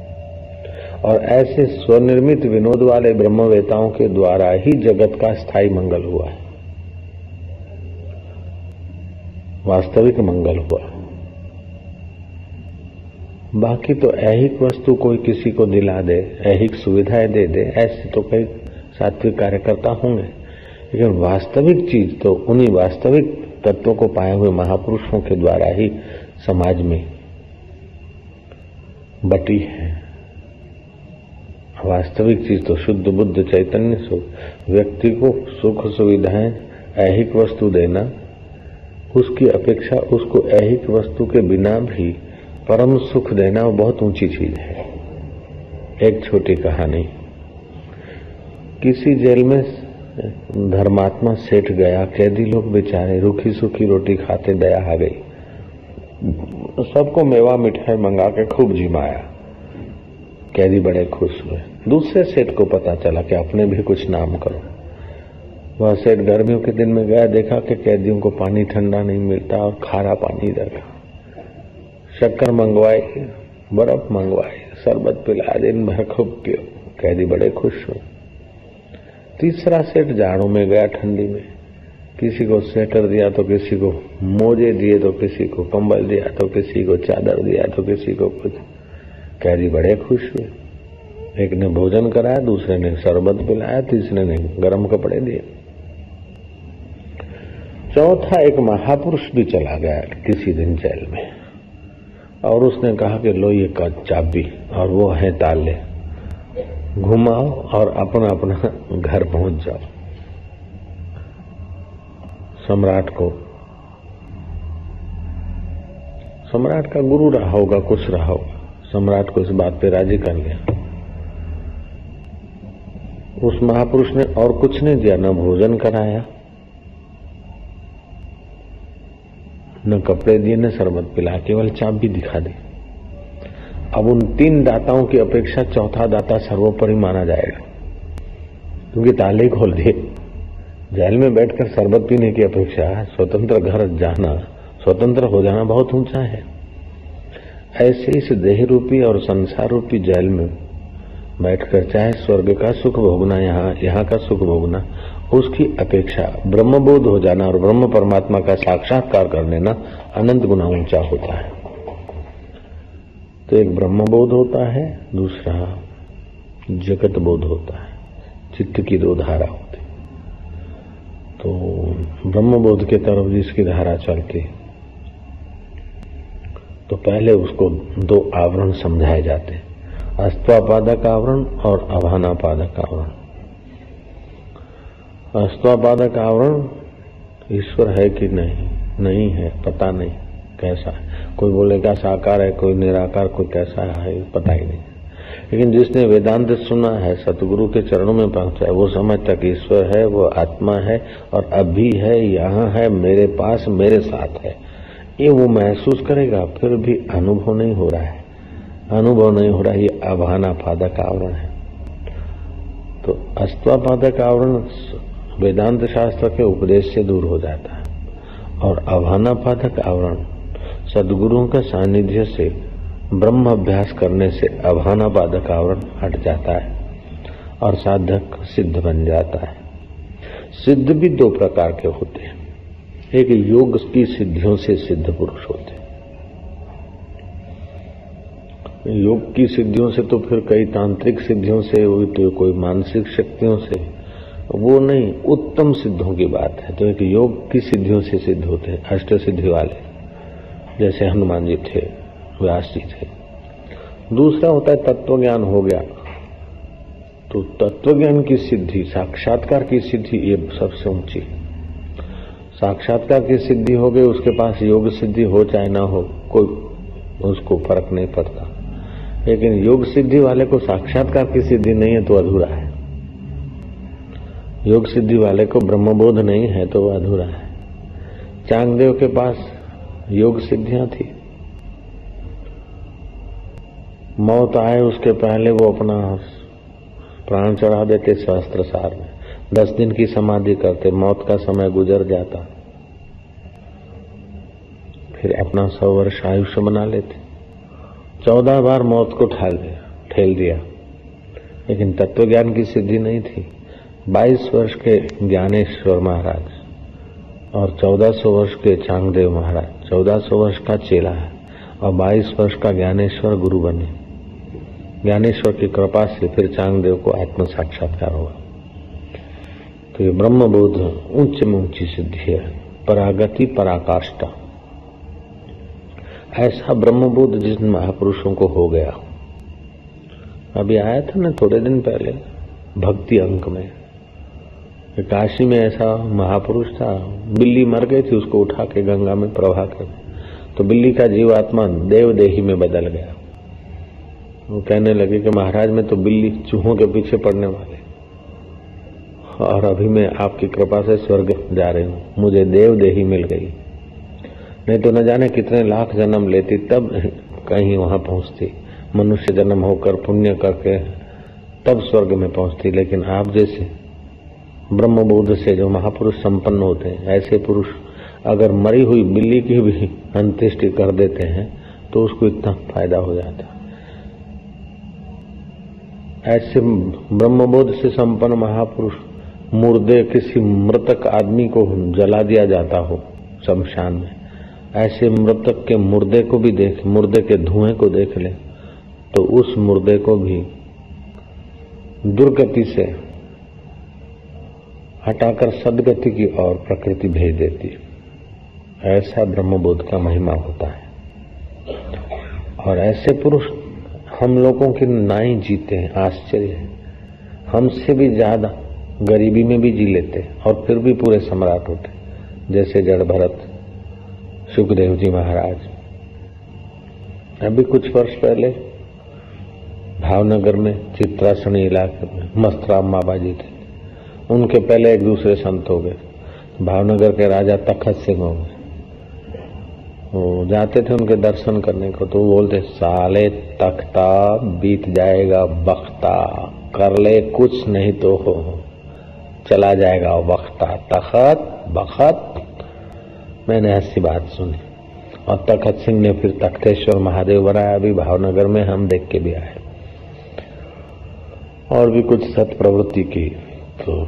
और ऐसे स्वनिर्मित विनोद वाले ब्रह्मवेताओं के द्वारा ही जगत का स्थायी मंगल हुआ है। वास्तविक मंगल हुआ बाकी तो ऐहिक वस्तु कोई किसी को दिला दे, ऐहिक सुविधाएँ दे दे, ऐसे तो कई सात्विक कार्यकर्ता होंगे। लेकिन वास्तविक चीज़ तो उन्हीं वास्तविक तत्वों को पाए हुए महापुरुषों के द्वारा ही समाज में बटी है। वास्तविक चीज़ तो शुद्ध बुद्ध चैतन्य सुख व्यक्ति को सुख सुविधाएँ, ऐहिक वस्तु देना, उसकी अपेक्षा उसको ऐहिक वस्तु के बिना भी परम सुख देना वो बहुत ऊँची चीज़ है। एक छोटी कहानी। किसी जेल में धर्मात्मा सेठ गया, कैदी लोग बेचारे, रूखी सूखी रोटी खाते, दया आ गई सबको मेवा मिठाई मंगा के खूब जिमाया। कैदी बड़े खुश हुए। दूसरे सेठ को पता चला कि अपने भी कुछ नाम करो। वह सेठ गर्मियों के दिन में गया, देखा कि कैदियों को पानी ठंडा नहीं मिलता और खारा पानी का। शक्कर मंगवाई बर्फ़ मंगवाई शरबत पिला दिन भर खूब पियो। कैदी बड़े खुश हुए। तीसरा सेठ जाड़ों में गया ठंडी में। किसी को स्वेटर दिया तो किसी को मोजे दिए तो किसी को कंबल दिया तो किसी को चादर दिया तो किसी को कुछ। कैदी बड़े खुश हुए। एक ने भोजन कराया, दूसरे ने शरबत पिलाया, तीसरे ने गर्म कपड़े दिए। चौथा एक महापुरुष भी चला गया किसी दिन जेल में। और उसने कहा कि लो ये का चाबी, और वो है ताले। घुमाओ और अपना अपना घर पहुँच जाओ। सम्राट को, सम्राट का गुरु रहा होगा, कुछ रहा होगा। सम्राट को इस बात पे राज़ी कर लिया। उस महापुरुष ने और कुछ नहीं दिया, न भोजन कराया, न कपड़े दिए, न शरबत पिला, केवल चाप भी दिखा दी। अब उन तीन दाताओं की अपेक्षा चौथा दाता सर्वोपरि माना जाएगा। क्योंकि ताले खोल दिए। जेल में बैठकर शरबत पीने की अपेक्षा स्वतंत्र घर जाना, स्वतंत्र हो जाना बहुत ऊँचा है। ऐसे इस देह रूपी और संसार रूपी जैल में बैठकर चाहे स्वर्ग का सुख भोगना, यहाँ यहाँ का सुख भोगना, उसकी अपेक्षा ब्रह्मबोध हो जाना और ब्रह्म परमात्मा का साक्षात्कार कर लेना अनंत गुना ऊँचा होता है। तो एक ब्रह्मबोध होता है, दूसरा जगत बोध होता है, चित्त की दो धारा होती। तो ब्रह्मबोध के तरफ़ जिसकी धारा चलती तो पहले उसको दो आवरण समझाए जाते हैं। अस्त्वापादक आवरण और अभानापादक आवरण। अस्त्वापादक आवरण ईश्वर है कि नहीं? नहीं है, पता नहीं कैसा है। कोई बोलेगा साकार है, कोई निराकार, कोई कैसा है, पता ही नहीं। लेकिन जिसने वेदांत सुना है, सतगुरु के चरणों में पहुँचा है, वो समझता कि ईश्वर है, वो आत्मा है और अभी है, यहाँ है, मेरे पास, मेरे साथ है। ये वो महसूस करेगा, फिर भी अनुभव नहीं हो रहा है। अनुभव नहीं हो रहा, ये अभाना पादक आवरण है। तो अस्त्वापादक आवरण वेदांत शास्त्र के उपदेश से दूर हो जाता है। और अभाना पादक आवरण सदगुरुओं के सानिध्य से, ब्रह्म अभ्यास करने से अभाना बाधक आवरण हट जाता है और साधक सिद्ध बन जाता है। सिद्ध भी दो प्रकार के होते हैं। एक योग की सिद्धियों से सिद्ध पुरुष होते हैं। योग की सिद्धियों से तो फिर कई तांत्रिक सिद्धियों से हुई तो कोई मानसिक शक्तियों से। वो नहीं, उत्तम सिद्धों की बात है। तो एक योग की सिद्धियों से सिद्ध होते हैं, अष्ट सिद्धि वाले। जैसे हनुमान जी थे, व्यास जी थे। दूसरा होता है तत्व ज्ञान हो गया। तो तत्व ज्ञान की सिद्धि, साक्षात्कार की सिद्धि, ये सबसे ऊँची साक्षात्कार की सिद्धि हो गई, उसके पास योग सिद्धि हो चाहे ना हो, कोई उसको फ़र्क नहीं पड़ता। लेकिन योग सिद्धि वाले को साक्षात्कार की सिद्धि नहीं है तो अधूरा है। योग सिद्धि वाले को ब्रह्मबोध नहीं है तो वह अधूरा है। चांगदेव के पास योग सिद्धियाँ थी। मौत आए उसके पहले वो अपना प्राण चढ़ा देते शास्त्र सार में। दस दिन की समाधि करते, मौत का समय गुजर जाता। फिर अपना सौ वर्ष आयुष्य बना लेते। चौदह बार मौत को ठाल दिया, ठेल दिया। लेकिन तत्व ज्ञान की सिद्धि नहीं थी। बाईस वर्ष के ज्ञानेश्वर महाराज और चौदह सौ वर्ष के चांगदेव महाराज। चौदह सौ वर्ष का चेला है और बाईस वर्ष का ज्ञानेश्वर गुरु बने। ज्ञानेश्वर की कृपा से फिर चांगदेव को आत्म साक्षात्कार हुआ। तो ये ब्रह्म बोध उच्च में ऊँची सिद्धि है, परागति पराकाष्ठा। ऐसा ब्रह्म बोध जिन महापुरुषों को हो गया। अभी आया था ना थोड़े दिन पहले, भक्ति अंक में। काशी में ऐसा महापुरुष था, बिल्ली मर गई थी उसको उठा के गंगा में प्रवाह कर। तो बिल्ली का जीवात्मा देवदेही में बदल गया। वो कहने लगे कि महाराज, में तो बिल्ली चूहों के पीछे पड़ने वाले और अभी मैं आपकी कृपा से स्वर्ग जा रही हूँ। मुझे देव देही मिल गई। नहीं तो न जाने कितने लाख जन्म लेती, तब कहीं वहाँ पहुँचती। मनुष्य जन्म होकर पुण्य करके तब स्वर्ग में पहुँचती। लेकिन आप जैसे ब्रह्म बोध से जो महापुरुष संपन्न होते हैं, ऐसे पुरुष अगर मरी हुई बिल्ली की भी अंत्येष्टि कर देते हैं तो उसको इतना फ़ायदा हो जाता। ऐसे ब्रह्मबोध से संपन्न महापुरुष मुर्दे किसी मृतक आदमी को जला दिया जाता हो शमशान में। ऐसे मृतक के मुर्दे को भी देख, मुर्दे के धुएँ को देख ले तो उस मुर्दे को भी दुर्गति से हटाकर सदगति की ओर प्रकृति भेज देती है। ऐसा ब्रह्मबोध का महिमा होता है। और ऐसे पुरुष हम लोगों की नाई जीते हैं, आश्चर्य है। हमसे भी ज़्यादा गरीबी में भी जी लेते और फिर भी पूरे सम्राट होते जैसे जड़ भरत, सुखदेव जी महाराज। अभी कुछ वर्ष पहले भावनगर में चित्रासनी इलाके में मस्तराम बाबा जी थे। उनके पहले एक दूसरे संत हो गए। भावनगर के राजा तखत सिंह हो गए। वो जाते थे उनके दर्शन करने को तो बोलते, साले तख्ता बीत जाएगा, बख्ता। कर ले, कुछ नहीं तो हो। चला जाएगा। वक्ता तखत, बखत। मैंने ऐसी बात सुनी। और तखत सिंह ने फिर तख्तेश्वर महादेव बनाया। अभी भावनगर में हम देख के भी आए। और भी कुछ सत प्रवृत्ति की। तो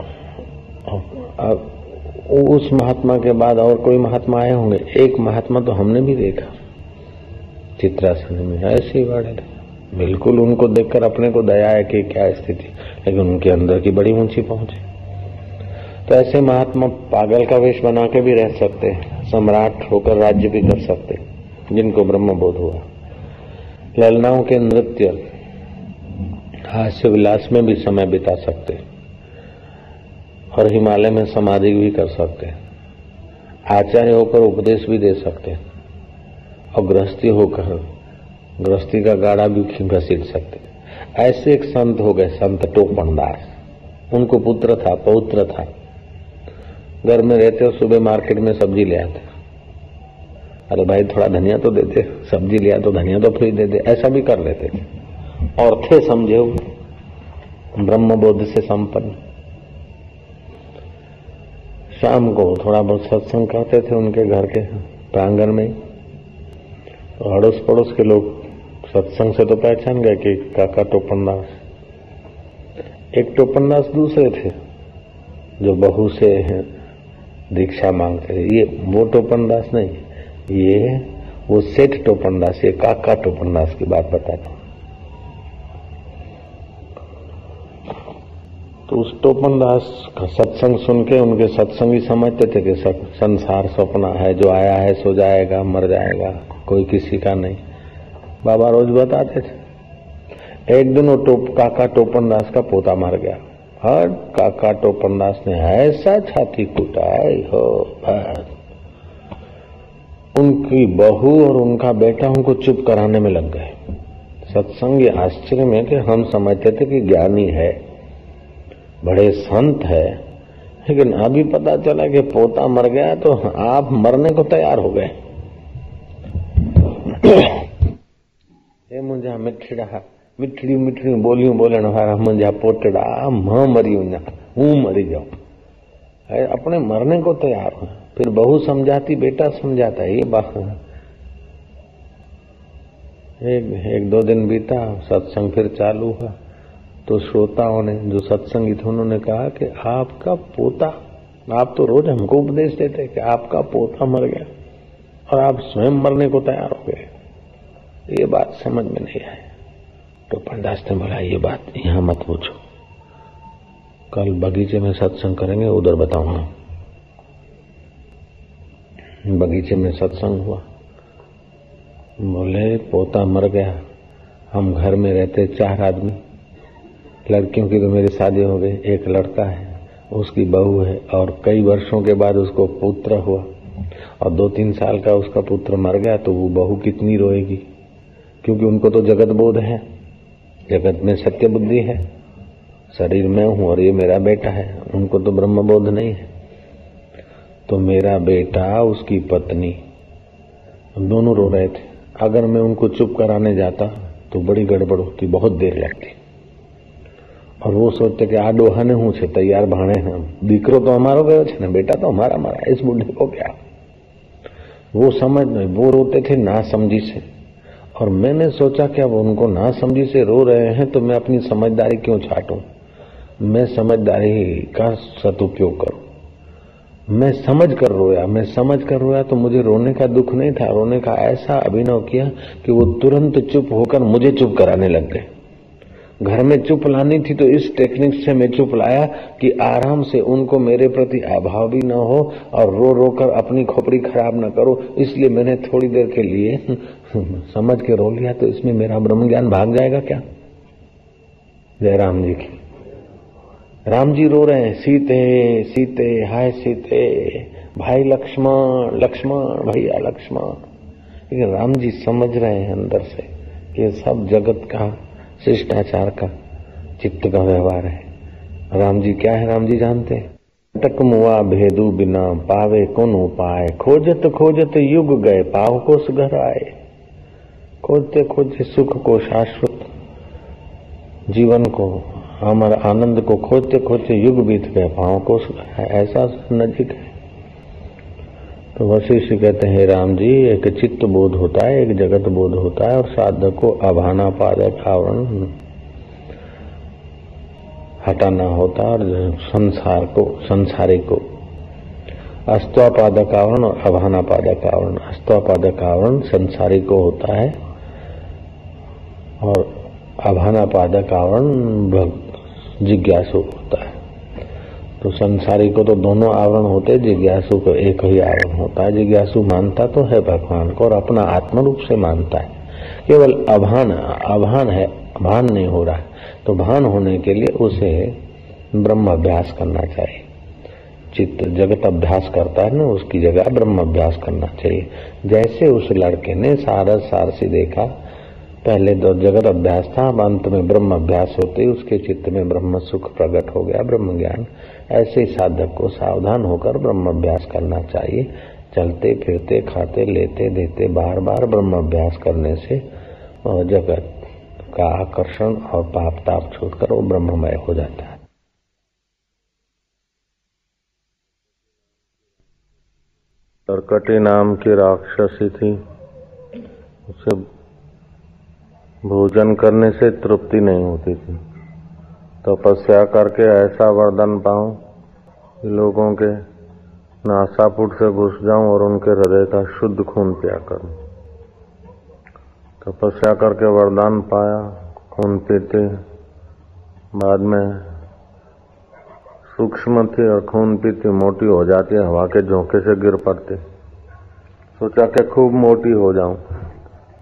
अब उस महात्मा के बाद और कोई महात्मा आए होंगे? एक महात्मा तो हमने भी देखा। चित्रासन में ऐसे बड़े बिल्कुल उनको देखकर अपने को दया है कि क्या स्थिति। लेकिन उनके अंदर की बड़ी ऊँची पहुँचे ऐसे महात्मा पागल का वेश बना के भी रह सकते सम्राट होकर राज्य भी कर सकते जिनको ब्रह्म बोध हुआ। ललनाओं के नृत्य हास्य विलास में भी समय बिता सकते और हिमालय में समाधि भी कर सकते आचार्य होकर उपदेश भी दे सकते और गृहस्थी होकर गृहस्थी का गाड़ा भी घसीट सकते ऐसे एक संत हो गए, संत टोपनदास उनको पुत्र था, पौत्र था। घर में रहते हो, सुबह मार्केट में सब्ज़ी ले आते अरे भाई, थोड़ा धनिया तो देते, सब्ज़ी लिया तो धनिया तो फ्री दे दे, ऐसा भी कर लेते। थे और थे समझे ब्रह्म बोध से संपन्न। शाम को थोड़ा बहुत सत्संग करते थे उनके घर के प्रांगण में। अड़ोस पड़ोस के लोग सत्संग से तो पहचान गए कि काका टोपनदास। एक टोपनदास दूसरे थे, जो बहू से दीक्षा मांगते थे ये वो टोपन दास नहीं ये वो सेठ टोपन दास ये काका टोपन दास की बात बताता तो उस टोपन दास का सत्संग सुन के उनके सत्संगी समझते थे कि संसार सपना है, जो आया है सो जाएगा, मर जाएगा, कोई किसी का नहीं। बाबा रोज बताते थे। एक दिन वो टोप, काका टोपन दास का पोता मर गया। हर काका टोपनदास ने ऐसा छाती कुटाई हो उनकी बहू और उनका बेटा उनको चुप कराने में लग गए। सत्संग आश्चर्य में कि हम समझते थे कि ज्ञानी है, बड़े संत है, लेकिन अभी पता चला कि पोता मर गया तो आप मरने को तैयार हो गए। ये मुझे मिठड़ा मिठड़ी मिठड़ी बोलियो बोलण वारा मुंहिंजा पोटड़ा माँ मरी वञा हूँ मरी जाऊँ अपने मरने को तैयार हूँ फिर बहु समझाती बेटा समझाता ये बात एक एक दो दिन बीता सत्संग फिर चालू हुआ तो श्रोताओं ने जो सत्संगी थे उन्होंने कहा कि आपका पोता आप तो रोज हमको उपदेश देते कि आपका पोता मर गया और आप स्वयं मरने को तैयार हो गए ये बात समझ में नहीं आई तो पंडास ने बोला ये बात यहाँ मत पूछो। कल बगीचे में सत्संग करेंगे, उधर बताऊँगा बगीचे में सत्संग हुआ। बोले, पोता मर गया। हम घर में रहते चार आदमी। लड़कियों की तो मेरी शादी हो गई। एक लड़का है, उसकी बहू है और कई वर्षों के बाद उसको पुत्र हुआ। और दो तीन साल का उसका पुत्र मर गया तो वो बहू कितनी रोएगी? क्योंकि उनको तो जगत बोध है। जगत में सत्य बुद्धि है शरीर में हूं और ये मेरा बेटा है उनको तो ब्रह्म बोध नहीं है तो मेरा बेटा उसकी पत्नी दोनों रो रहे थे अगर मैं उनको चुप कराने जाता तो बड़ी गड़बड़ होती बहुत देर लगती और वो सोचते कि आ डोहाने हूं छे तैयार भाणे हम દીકરો तो हमारो गयो छे ना बेटा तो हमारा मरा इस बुढ़े को क्या वो समझ नहीं वो रोते थे ना समझी से और मैंने सोचा कि अब उनको ना समझी से रो रहे हैं तो मैं अपनी समझदारी क्यों छाटूं? मैं समझदारी का सदुपयोग करूँ। मैं समझ कर रोया, मैं समझ कर रोया तो मुझे रोने का दुख नहीं था, रोने का ऐसा अभिनव किया कि वो तुरंत चुप होकर मुझे चुप कराने लग गए। घर में चुप लानी थी तो इस टेक्निक से मैं चुप लाया कि आराम से उनको मेरे प्रति अभाव भी न हो और रो रो कर अपनी खोपड़ी खराब न करो, इसलिए मैंने थोड़ी देर के लिए समझ के रो लिया तो इसमें मेरा ब्रह्म ज्ञान भाग जाएगा क्या? जय राम जी की। राम जी रो रहे हैं, सीते सीते, हाय सीते, भाई लक्ष्मण लक्ष्मण, भैया लक्ष्मण। लेकिन राम जी समझ रहे हैं अंदर से कि सब जगत का, शिष्टाचार का, चित्त का व्यवहार है। राम जी क्या है? राम जी जानते टक मुआ भेदू बिना पावे कौन उपाय खोजत खोजत युग गए, पाव को घर आए खोजते खोजते सुख को शाश्वत जीवन को हमारे आनंद को खोजते खोजते युग बीत गए पाव को ऐसा नजीक है। तो वशिष्ठ कहते हैं राम जी, एक चित्त बोध होता है, एक जगत बोध होता है, और साधक को अभाना पादक आवरण हटाना होता है, और संसार को, संसारी को। अस्त्वापादक आवरण और अभाना पादक आवरण अस्त्वापादक आवरण संसारी को होता है और अभानापादक आवरण जिज्ञासु होता है। तो संसारी को तो दोनों आवरण होते, जिज्ञासु को एक ही आवरण होता है। जिज्ञासु मानता तो है भगवान को और अपना आत्म रूप से मानता है। केवल अभान अभान है भान नहीं हो रहा तो भान होने के लिए उसे ब्रह्म अभ्यास करना चाहिए। चित्त जगत अभ्यास करता है ना, उसकी जगह ब्रह्म अभ्यास करना चाहिए। जैसे उस लड़के ने सारस, सारसी देखा पहले तो जगत अभ्यास था, अब अंत में ब्रह्म अभ्यास होते ही उसके चित्त में ब्रह्म सुख प्रकट हो गया। ब्रह्म ज्ञान, ऐसे साधक को सावधान होकर ब्रह्म अभ्यास करना चाहिए। चलते, फिरते, खाते, लेते, देते बार बार ब्रह्म अभ्यास करने से जगत का आकर्षण और पाप ताप छोड़कर वो ब्रह्ममय हो जाता है। तरकटी नाम की राक्षसी थी। उसे भोजन करने से तृप्ति नहीं होती थी। तपस्या तो करके ऐसा वरदान पाऊँ कि लोगों के नासापुट से घुस जाऊँ और उनके हृदय का शुद्ध खून पिया करूँ। तपस्या तो करके वरदान पाया, खून पीते, बाद में सूक्ष्म थी और खून पीती, मोटी हो जाती, हवा के झोंके से गिर पड़ते। सोचा कि खूब मोटी हो जाऊँ।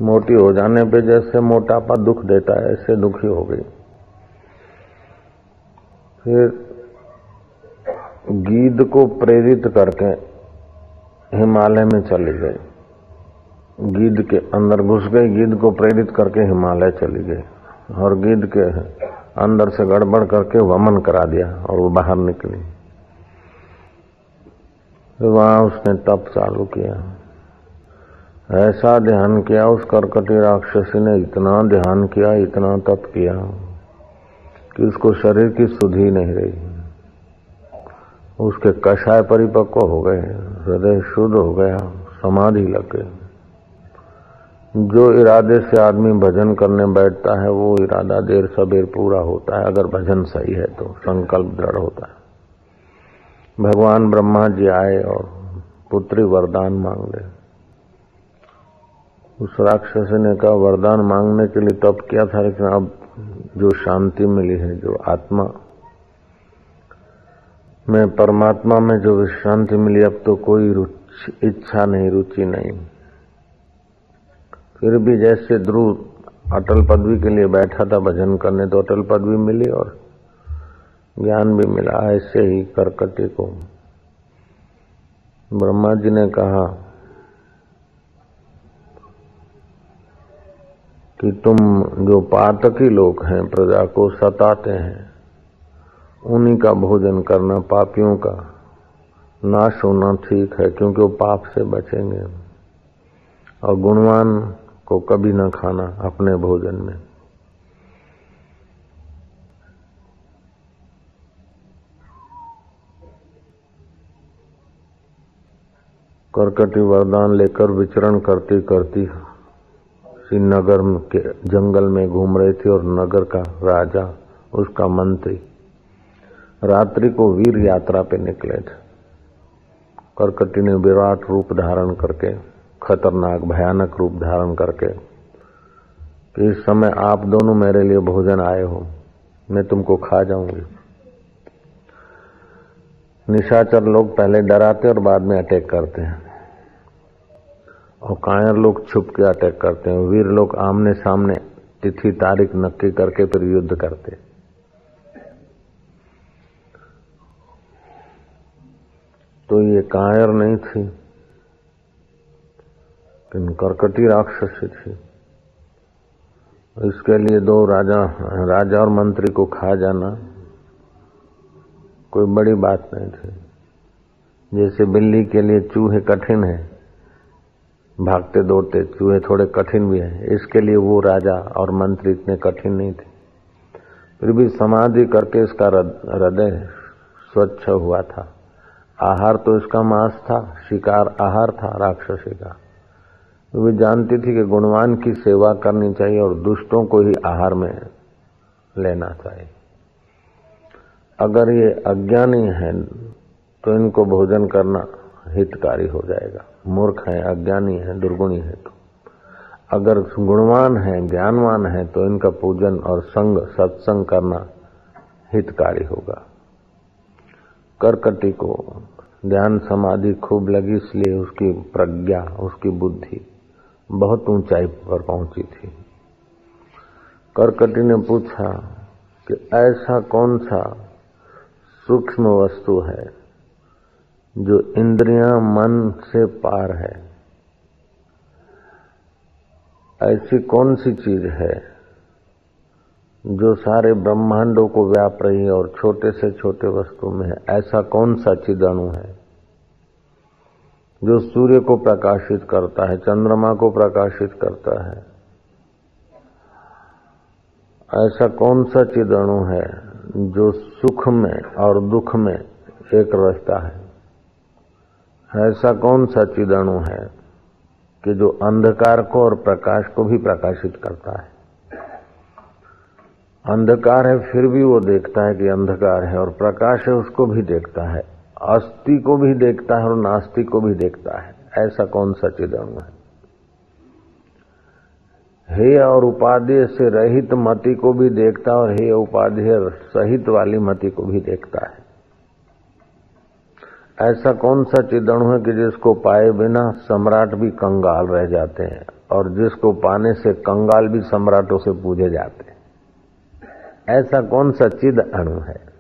मोटी हो जाने पे जैसे मोटापा दुख देता है, ऐसे दुखी हो गई। फिर गीद को प्रेरित करके हिमालय में चली गई। गीद के अंदर घुस गई गीद को प्रेरित करके हिमालय चली गई। और गीद के अंदर से गड़बड़ करके वमन करा दिया और वो बाहर निकली। वहाँ उसने तप चालू किया। ऐसा ध्यान किया, उस करकटी राक्षसी ने इतना ध्यान किया, इतना तप किया, कि उसको शरीर की सुधि नहीं रही। उसके कषाय परिपक्व हो गए, हृदय शुद्ध हो गया, समाधि लग गई। जो इरादे से आदमी भजन करने बैठता है, वो इरादा देर सबेर पूरा होता है, अगर भजन सही है तो संकल्प दृढ़ होता है। भगवान ब्रह्मा जी आए और पुत्री वरदान मांग ले। उस राक्षस ने कहा, वरदान मांगने के लिए तब किया था, लेकिन अब जो शांति मिली है, जो आत्मा। में परमात्मा में जो विश्रांति मिली, अब तो कोई इच्छा नहीं, रुचि नहीं। फिर भी जैसे ध्रुव अटल पदवी के लिए बैठा था, भजन करने तो अटल पदवी मिली और ज्ञान भी मिला, ऐसे ही करकटे को। ब्रह्मा जी ने कहा कि तुम जो पातकी लोग हैं, प्रजा को सताते हैं, उन्हीं का भोजन करना पापियों का। नाश होना ठीक है, क्योंकि वो पाप से बचेंगे। और गुणवान को कभी न खाना अपने भोजन में। करकटी वरदान लेकर विचरण करती करती श्रीनगर के जंगल में घूम रहे थे और नगर का राजा, उसका मंत्री रात्रि को वीर यात्रा पे निकले थे। करकटी ने विराट रूप धारण करके, खतरनाक, भयानक रूप धारण करके, कि इस समय आप दोनों मेरे लिए भोजन आए हो, मैं तुमको खा जाऊँगी। निशाचर लोग पहले डराते और बाद में अटैक करते हैं। और कायर लोग छुप के अटैक करते हैं। वीर लोग आमने सामने तिथि, तारीख नक्की करके फिर युद्ध करते तो ये कायर नहीं थी। लेकिन करकटी राक्षसी थी। इसके लिए दो राजा राजा और मंत्री को खा जाना कोई बड़ी बात नहीं थी। जैसे बिल्ली के लिए चूहे कठिन है भागते दौड़ते चूहे थोड़े कठिन भी हैं। इसके लिए वो राजा और मंत्री इतने कठिन नहीं थे। फिर भी समाधि करके इसका हृदय स्वच्छ हुआ था। आहार तो इसका मांस था, शिकार आहार था राक्षसी का। वे जानती थी कि गुणवान की सेवा करनी चाहिए और दुष्टों को ही आहार में लेना चाहिए। अगर ये अज्ञानी है तो इनको भोजन करना हितकारी हो जाएगा। मूर्ख है, अज्ञानी है, दुर्गुणी है तो। अगर गुणवान है, ज्ञानवान है तो इनका पूजन और संग, सत्संग करना हितकारी होगा। करकटी को ध्यान समाधि खूब लगी, इसलिए उसकी प्रज्ञा, उसकी बुद्धि बहुत ऊंचाई पर पहुँची थी। करकटी ने पूछा कि ऐसा कौन सा सूक्ष्म वस्तु है? जो इंद्रियाँ मन से पार है। ऐसी कौन सी चीज़ है जो सारे ब्रह्मांडों को व्याप रही है और छोटे से छोटे वस्तु में है? ऐसा कौन सा चिदाणु है जो सूर्य को प्रकाशित करता है, चंद्रमा को प्रकाशित करता है? ऐसा कौन सा चिदाणु है जो सुख में और दुख में एक रहता है? ऐसा कौन सा चिदणु है कि जो अंधकार को और प्रकाश को भी प्रकाशित करता है? अंधकार है, फिर भी वो देखता है कि अंधकार है और प्रकाश है, उसको भी देखता है। अस्थि को भी देखता है और नास्ति को भी देखता है। ऐसा कौन सा चिदणु है? हे और उपाधि से रहित मति को भी देखता है और हे उपाधि सहित वाली मति को भी देखता है। ऐसा कौन सा चिदणु है कि जिसको पाए बिना सम्राट भी कंगाल रह जाते हैं और जिसको पाने से कंगाल भी सम्राटों से पूजे जाते हैं? ऐसा कौन सा चिद अणु है?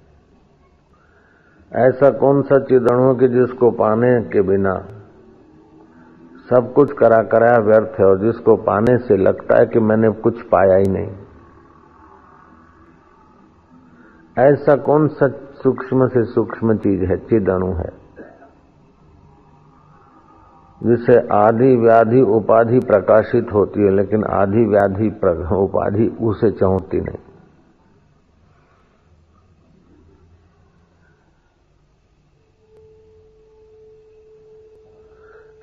ऐसा कौन सा चिदणु है कि जिसको पाने के बिना सब कुछ करा कराया व्यर्थ है और जिसको पाने से लगता है कि मैंने कुछ पाया ही नहीं? ऐसा कौन सा सूक्ष्म से सूक्ष्म चीज़ है, चिदणु है? जिसे आधि व्याधि उपाधि प्रकाशित होती है, लेकिन आधि व्याधि उपाधि उसे चौंकती नहीं।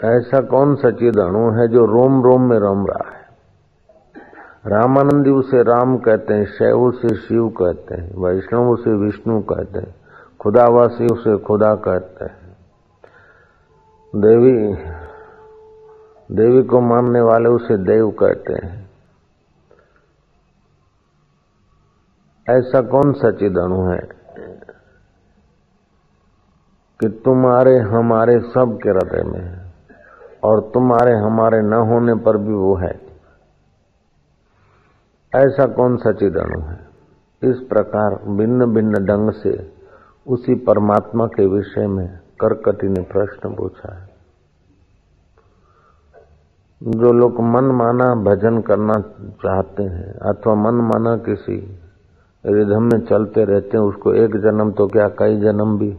ऐसा कौन सचिद अणु है जो रोम रोम में रम रहा है? रामानंदी उसे राम कहते हैं, शैव उसे शिव कहते हैं, वैष्णव उसे विष्णु कहते हैं, खुदावासी उसे खुदा कहते हैं। देवी देवी को मानने वाले उसे देव कहते हैं। ऐसा कौन सचिद अणु है कि तुम्हारे हमारे सब के हृदय में है और तुम्हारे हमारे न होने पर भी वो है? ऐसा कौन सचिद अणु है? इस प्रकार भिन्न भिन्न ढंग से उसी परमात्मा के विषय में करकटी ने प्रश्न पूछा है। जो लोग मन माना भजन करना चाहते हैं, अथवा मन माना किसी रिधम में चलते रहते हैं, उसको एक जन्म तो क्या कई जन्म भी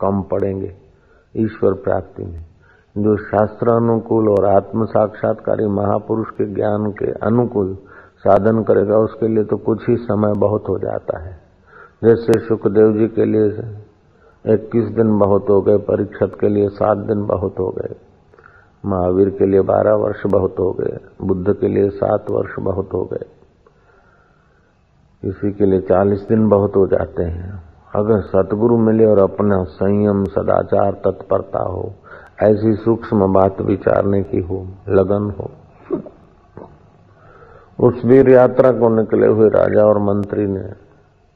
कम पड़ेंगे ईश्वर प्राप्ति में। जो शास्त्र अनुकूल और आत्म साक्षात्कारी महापुरुष के ज्ञान के अनुकूल साधन करेगा, उसके लिए तो कुछ ही समय बहुत हो जाता है। जैसे सुखदेव जी के लिए इक्कीस दिन बहुत हो गए, परीक्षत के लिए सात दिन बहुत हो गए। महावीर के लिए बारह वर्ष बहुत हो गए, बुद्ध के लिए सात वर्ष बहुत हो गए। किसी के लिए चालीस दिन बहुत हो जाते हैं। अगर सतगुरु मिले और अपना संयम, सदाचार, तत्परता हो, ऐसी सूक्ष्म बात विचारने की हो, लगन हो। उस वीर यात्रा को निकले हुए राजा और मंत्री ने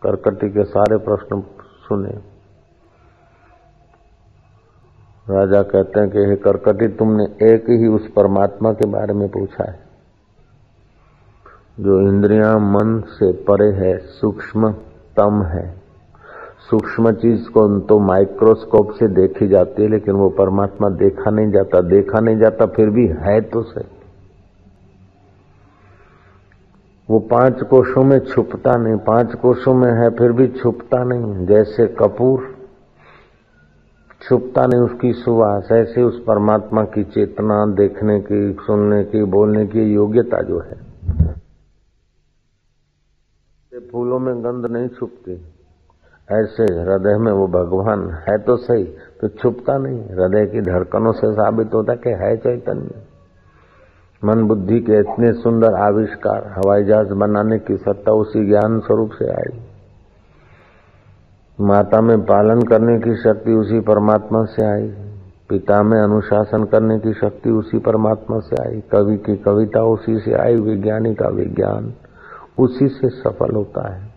करकटी के सारे प्रश्न सुने। राजा कहते हैं कि, हे करकटी, तुमने एक ही उस परमात्मा के बारे में पूछा है, जो इंद्रियाँ मन से परे है, सूक्ष्म तम है। सूक्ष्म चीज़ को तो माइक्रोस्कोप से देखी जाती है, लेकिन वो परमात्मा देखा नहीं जाता। देखा नहीं जाता, फिर भी है तो सही। वो पाँच कोशों में छुपता नहीं, पाँच कोशों में है, फिर भी छुपता नहीं। जैसे कपूर छुपता नहीं उसकी सुवास, ऐसे उस परमात्मा की चेतना देखने की, सुनने की, बोलने की योग्यता जो है। फूलों में गंध नहीं छुपती। ऐसे हृदय में वो भगवान है तो सही तो छुपता नहीं। हृदय की धड़कनों से साबित होता कि है चैतन्य। मन बुद्धि के इतने सुंदर आविष्कार, हवाई जहाज़ बनाने की सत्ता उसी ज्ञान स्वरूप से आई। माता में पालन करने की शक्ति उसी परमात्मा से आई। पिता में अनुशासन करने की शक्ति उसी परमात्मा से आई। कवि की कविता उसी से आई विज्ञानी का विज्ञान उसी से सफल होता है।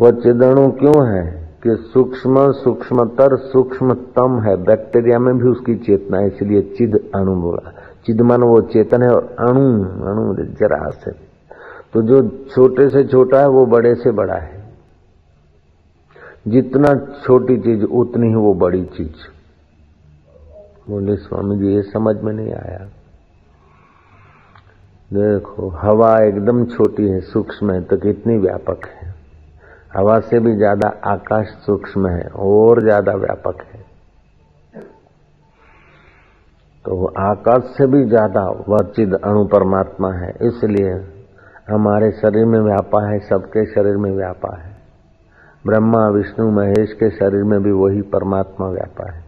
वह चिदणु क्यों है कि सूक्ष्म, सूक्ष्मतर, सूक्ष्मतम है? बैक्टीरिया में भी उसकी चेतना है, इसलिए चिद अणु बोला। चिद मन वो चेतन है और अणु अणु जरा से। तो जो छोटे से छोटा है, वो बड़े से बड़ा है। जितना छोटी चीज़, उतनी ही वो बड़ी चीज़। बोले स्वामी जी ये समझ में नहीं आया। देखो, हवा एकदम छोटी है, सूक्ष्म है तो कितनी व्यापक है। हवा से भी ज़्यादा आकाश सूक्ष्म है, और ज़्यादा व्यापक है। तो आकाश से भी ज़्यादा वर्चित अणु परमात्मा है, इसलिए हमारे शरीर में व्यापा है, सबके शरीर में व्यापा है। ब्रह्मा, विष्णु, महेश के शरीर में भी वही परमात्मा व्यापा है।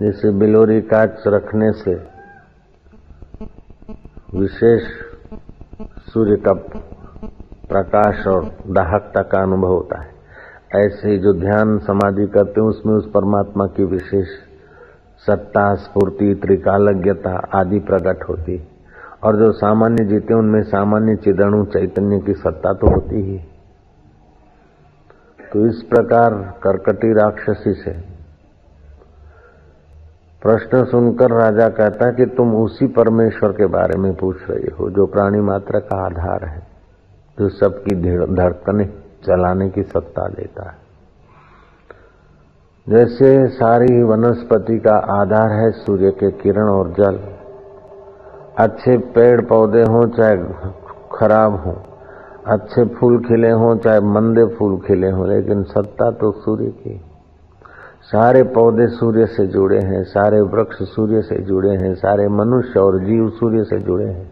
जैसे बिलोरी काच रखने से विशेष सूर्य का प्रकाश और दाहकता का अनुभव होता है। ऐसे जो ध्यान समाधि करते हैं, उसमें उस परमात्मा की विशेष सत्ता, स्फूर्ति, त्रिकालज्ञता आदि प्रकट होती है। और जो सामान्य जीते उनमें सामान्य चिदणु, चैतन्य की सत्ता तो होती ही। तो इस प्रकार करकटी राक्षसी से प्रश्न सुनकर राजा कहता है कि तुम उसी परमेश्वर के बारे में पूछ रहे हो, जो प्राणी मात्र का आधार है, जो सबकी धड़कने, चलाने की सत्ता देता है। जैसे सारी वनस्पति का आधार है, सूर्य के किरण और जल। अच्छे पेड़ पौधे हों, चाहे खराब हों अच्छे फूल खिले हों, चाहे मंदे फूल खिले हों, लेकिन सत्ता तो सूर्य की। सारे पौधे सूर्य से जुड़े हैं, सारे वृक्ष सूर्य से जुड़े हैं, सारे मनुष्य और जीव सूर्य से जुड़े हैं।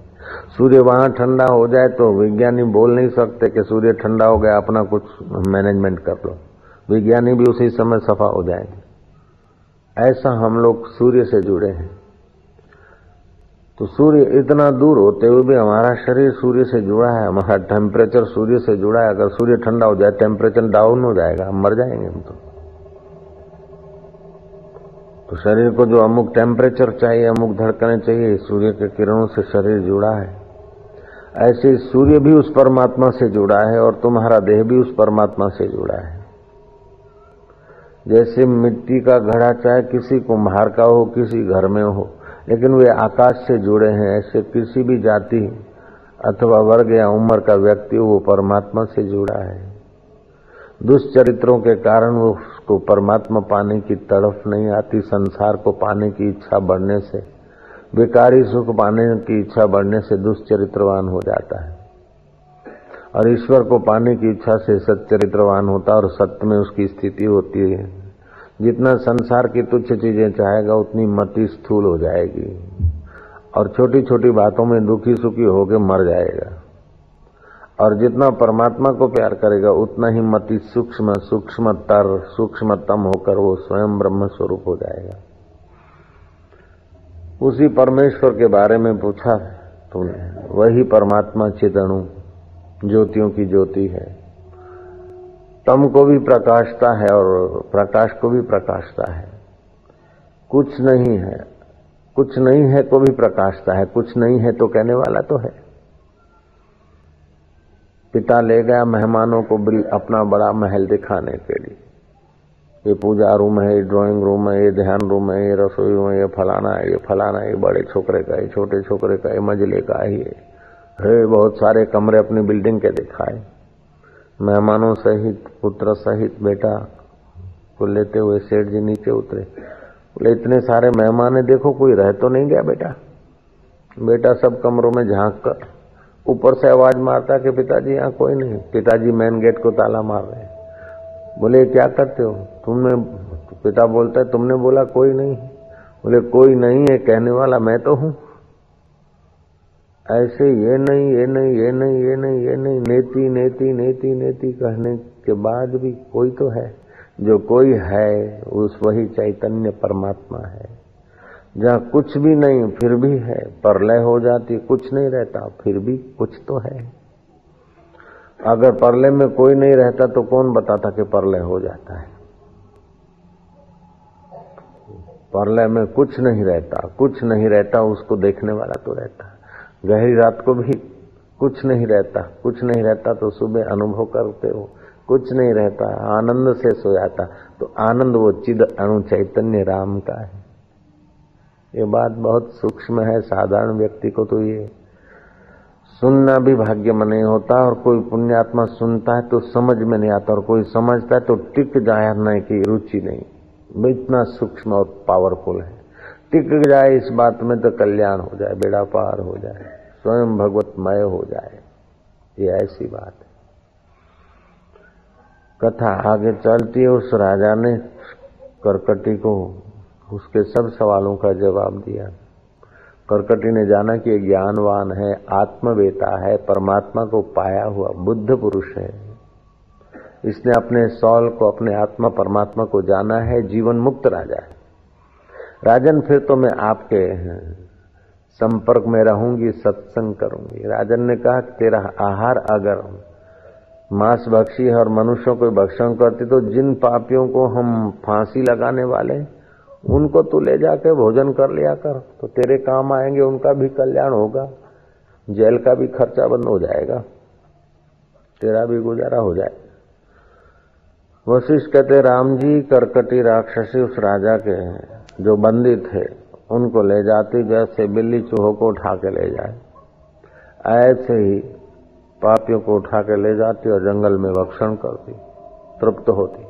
सूर्य वहाँ ठंडा हो जाए तो विज्ञानी बोल नहीं सकते कि सूर्य ठंडा हो गया, अपना कुछ मैनेजमेंट कर लो। विज्ञानी भी उसी समय सफ़ा हो जाएँगे। ऐसा हम लोग सूर्य से जुड़े हैं। तो सूर्य इतना दूर होते हुए भी हमारा शरीर सूर्य से जुड़ा है, हमारा टेम्परेचर सूर्य से जुड़ा है। अगर सूर्य ठंडा हो जाए टेम्परेचर डाउन हो जाएगा, हम मर जाएँगे हम तो। तो शरीर को जो अमुक टेम्परेचर चाहिए, अमुक धड़कने चाहिए, सूर्य के किरणों से शरीर जुड़ा है। ऐसे सूर्य भी उस परमात्मा से जुड़ा है और तुम्हारा देह भी उस परमात्मा से जुड़ा है। जैसे मिट्टी का घड़ा चाहे किसी कुम्हार का हो, किसी घर में हो लेकिन वे आकाश से जुड़े हैं, ऐसे किसी भी जाति अथवा वर्ग या उम्र का व्यक्ति वो परमात्मा से जुड़ा है। दुष्चरित्रों के कारण वो उसको परमात्मा पाने की तड़फ नहीं आती, संसार को पाने की इच्छा बढ़ने से, बेकारी सुख पाने की इच्छा बढ़ने से दुष्चरित्रवान हो जाता है। और ईश्वर को पाने की इच्छा से सच्चरित्रवान होता है और सत्य में उसकी स्थिति होती है। जितना संसार की तुच्छ चीज़ें चाहेगा, उतनी मति स्थूल हो जाएगी। और छोटी छोटी बातों में दुखी सुखी होकर मर जाएगा। और जितना परमात्मा को प्यार करेगा, उतना ही मति सूक्ष्म, सूक्ष्मतर, सूक्ष्मतम होकर वो स्वयं ब्रह्म स्वरूप हो जाएगा। उसी परमेश्वर के बारे में पूछा तुमने। वही परमात्मा चिदणु, ज्योतियों की ज्योति है। तम को भी प्रकाशता है और प्रकाश को भी प्रकाशता है। कुछ नहीं है। कुछ नहीं है तो भी प्रकाशता है। कुछ नहीं है तो कहने वाला तो है। पिता ले गया मेहमानों को अपना बड़ा महल दिखाने के लिए। ये पूजा रूम है, ये ड्राइंग रूम है, ये ध्यान रूम है, ये रसोई रूम है, ये फलाना है, ये फलाना है, ये बड़े छोकरे का ये छोटे छोकरे का ये मजले का है है बहुत सारे कमरे अपनी बिल्डिंग के दिखाए। मेहमानों सहित, पुत्र सहित, बेटा को लेते हुए सेठ जी नीचे उतरे। बोले, इतने सारे मेहमान है, देखो, कोई रह तो नहीं गया बेटा। बेटा सब कमरों में झाँक कर, ऊपर से आवाज़ मारता कि पिताजी, यहाँ कोई नहीं। पिताजी मेन गेट को ताला मार रहे बोले, क्या करते हो? तुमने, पिता बोलता है, तुमने बोला कोई नहीं बोले, कोई नहीं है, कहने वाला मैं तो हूँ। ऐसे ये नहीं ये नहीं ये नहीं ये नहीं ये नहीं, नेति नेति नेति नेति कहने के बाद भी कोई तो है। जो कोई है, उस वही चैतन्य परमात्मा है। जहाँ कुछ भी नहीं, फिर भी है। परलय हो जाती, कुछ नहीं रहता, फिर भी कुछ तो है। अगर परलय में कोई नहीं रहता तो कौन बताता कि परलय हो जाता है? परलय में कुछ नहीं रहता, कुछ नहीं रहता, उसको देखने वाला तो रहता गहरी रात को भी कुछ नहीं रहता, कुछ नहीं रहता तो सुबह अनुभव करते हो, कुछ नहीं रहता, आनंद से सो जाता तो आनंद वो चिद अणु चैतन्य राम का है। ये बात बहुत सूक्ष्म है, साधारण व्यक्ति को तो ये सुनना भी भाग्य में नहीं होता और कोई पुण्यात्मा सुनता है तो समझ में नहीं आता और कोई समझता है तो टिक जाने की रुचि नहीं। इतना सूक्ष्म और पावरफुल है। टिक जाए इस बात में तो कल्याण हो जाए, बेड़ा पार हो जाए, स्वयं भगवतमय हो जाए। ये ऐसी बात है। कथा आगे चलती है, उस राजा ने करकटी को उसके सब सवालों का जवाब दिया। करकटी ने जाना कि ज्ञानवान है, आत्मवेता है, परमात्मा को पाया हुआ बुद्ध पुरुष है। इसने अपने सौल को, अपने आत्मा, परमात्मा को जाना है, जीवन मुक्त राजा है। राजन, फिर तो मैं आपके संपर्क में रहूँगी, सत्संग करूँगी। राजन ने कहा, तेरा आहार अगर मांस है और मनुष्यों को भक्षण करती तो जिन पापियों को हम फांसी लगाने वाले उनको तू ले जाके भोजन कर लिया कर। तो तेरे काम आएँगे, उनका भी कल्याण होगा, जेल का भी खर्चा बंद हो जाएगा, तेरा भी गुजारा हो जाए। वशिष्ठ कहते, राम जी, करकटी राक्षसी उस राजा के जो बंदी थे, उनको ले जाती, जैसे बिल्ली चूहों को उठा के ले जाए। ऐसे ही पापियों को उठा के ले जाती और जंगल में भक्षण करती। तृप्त होती।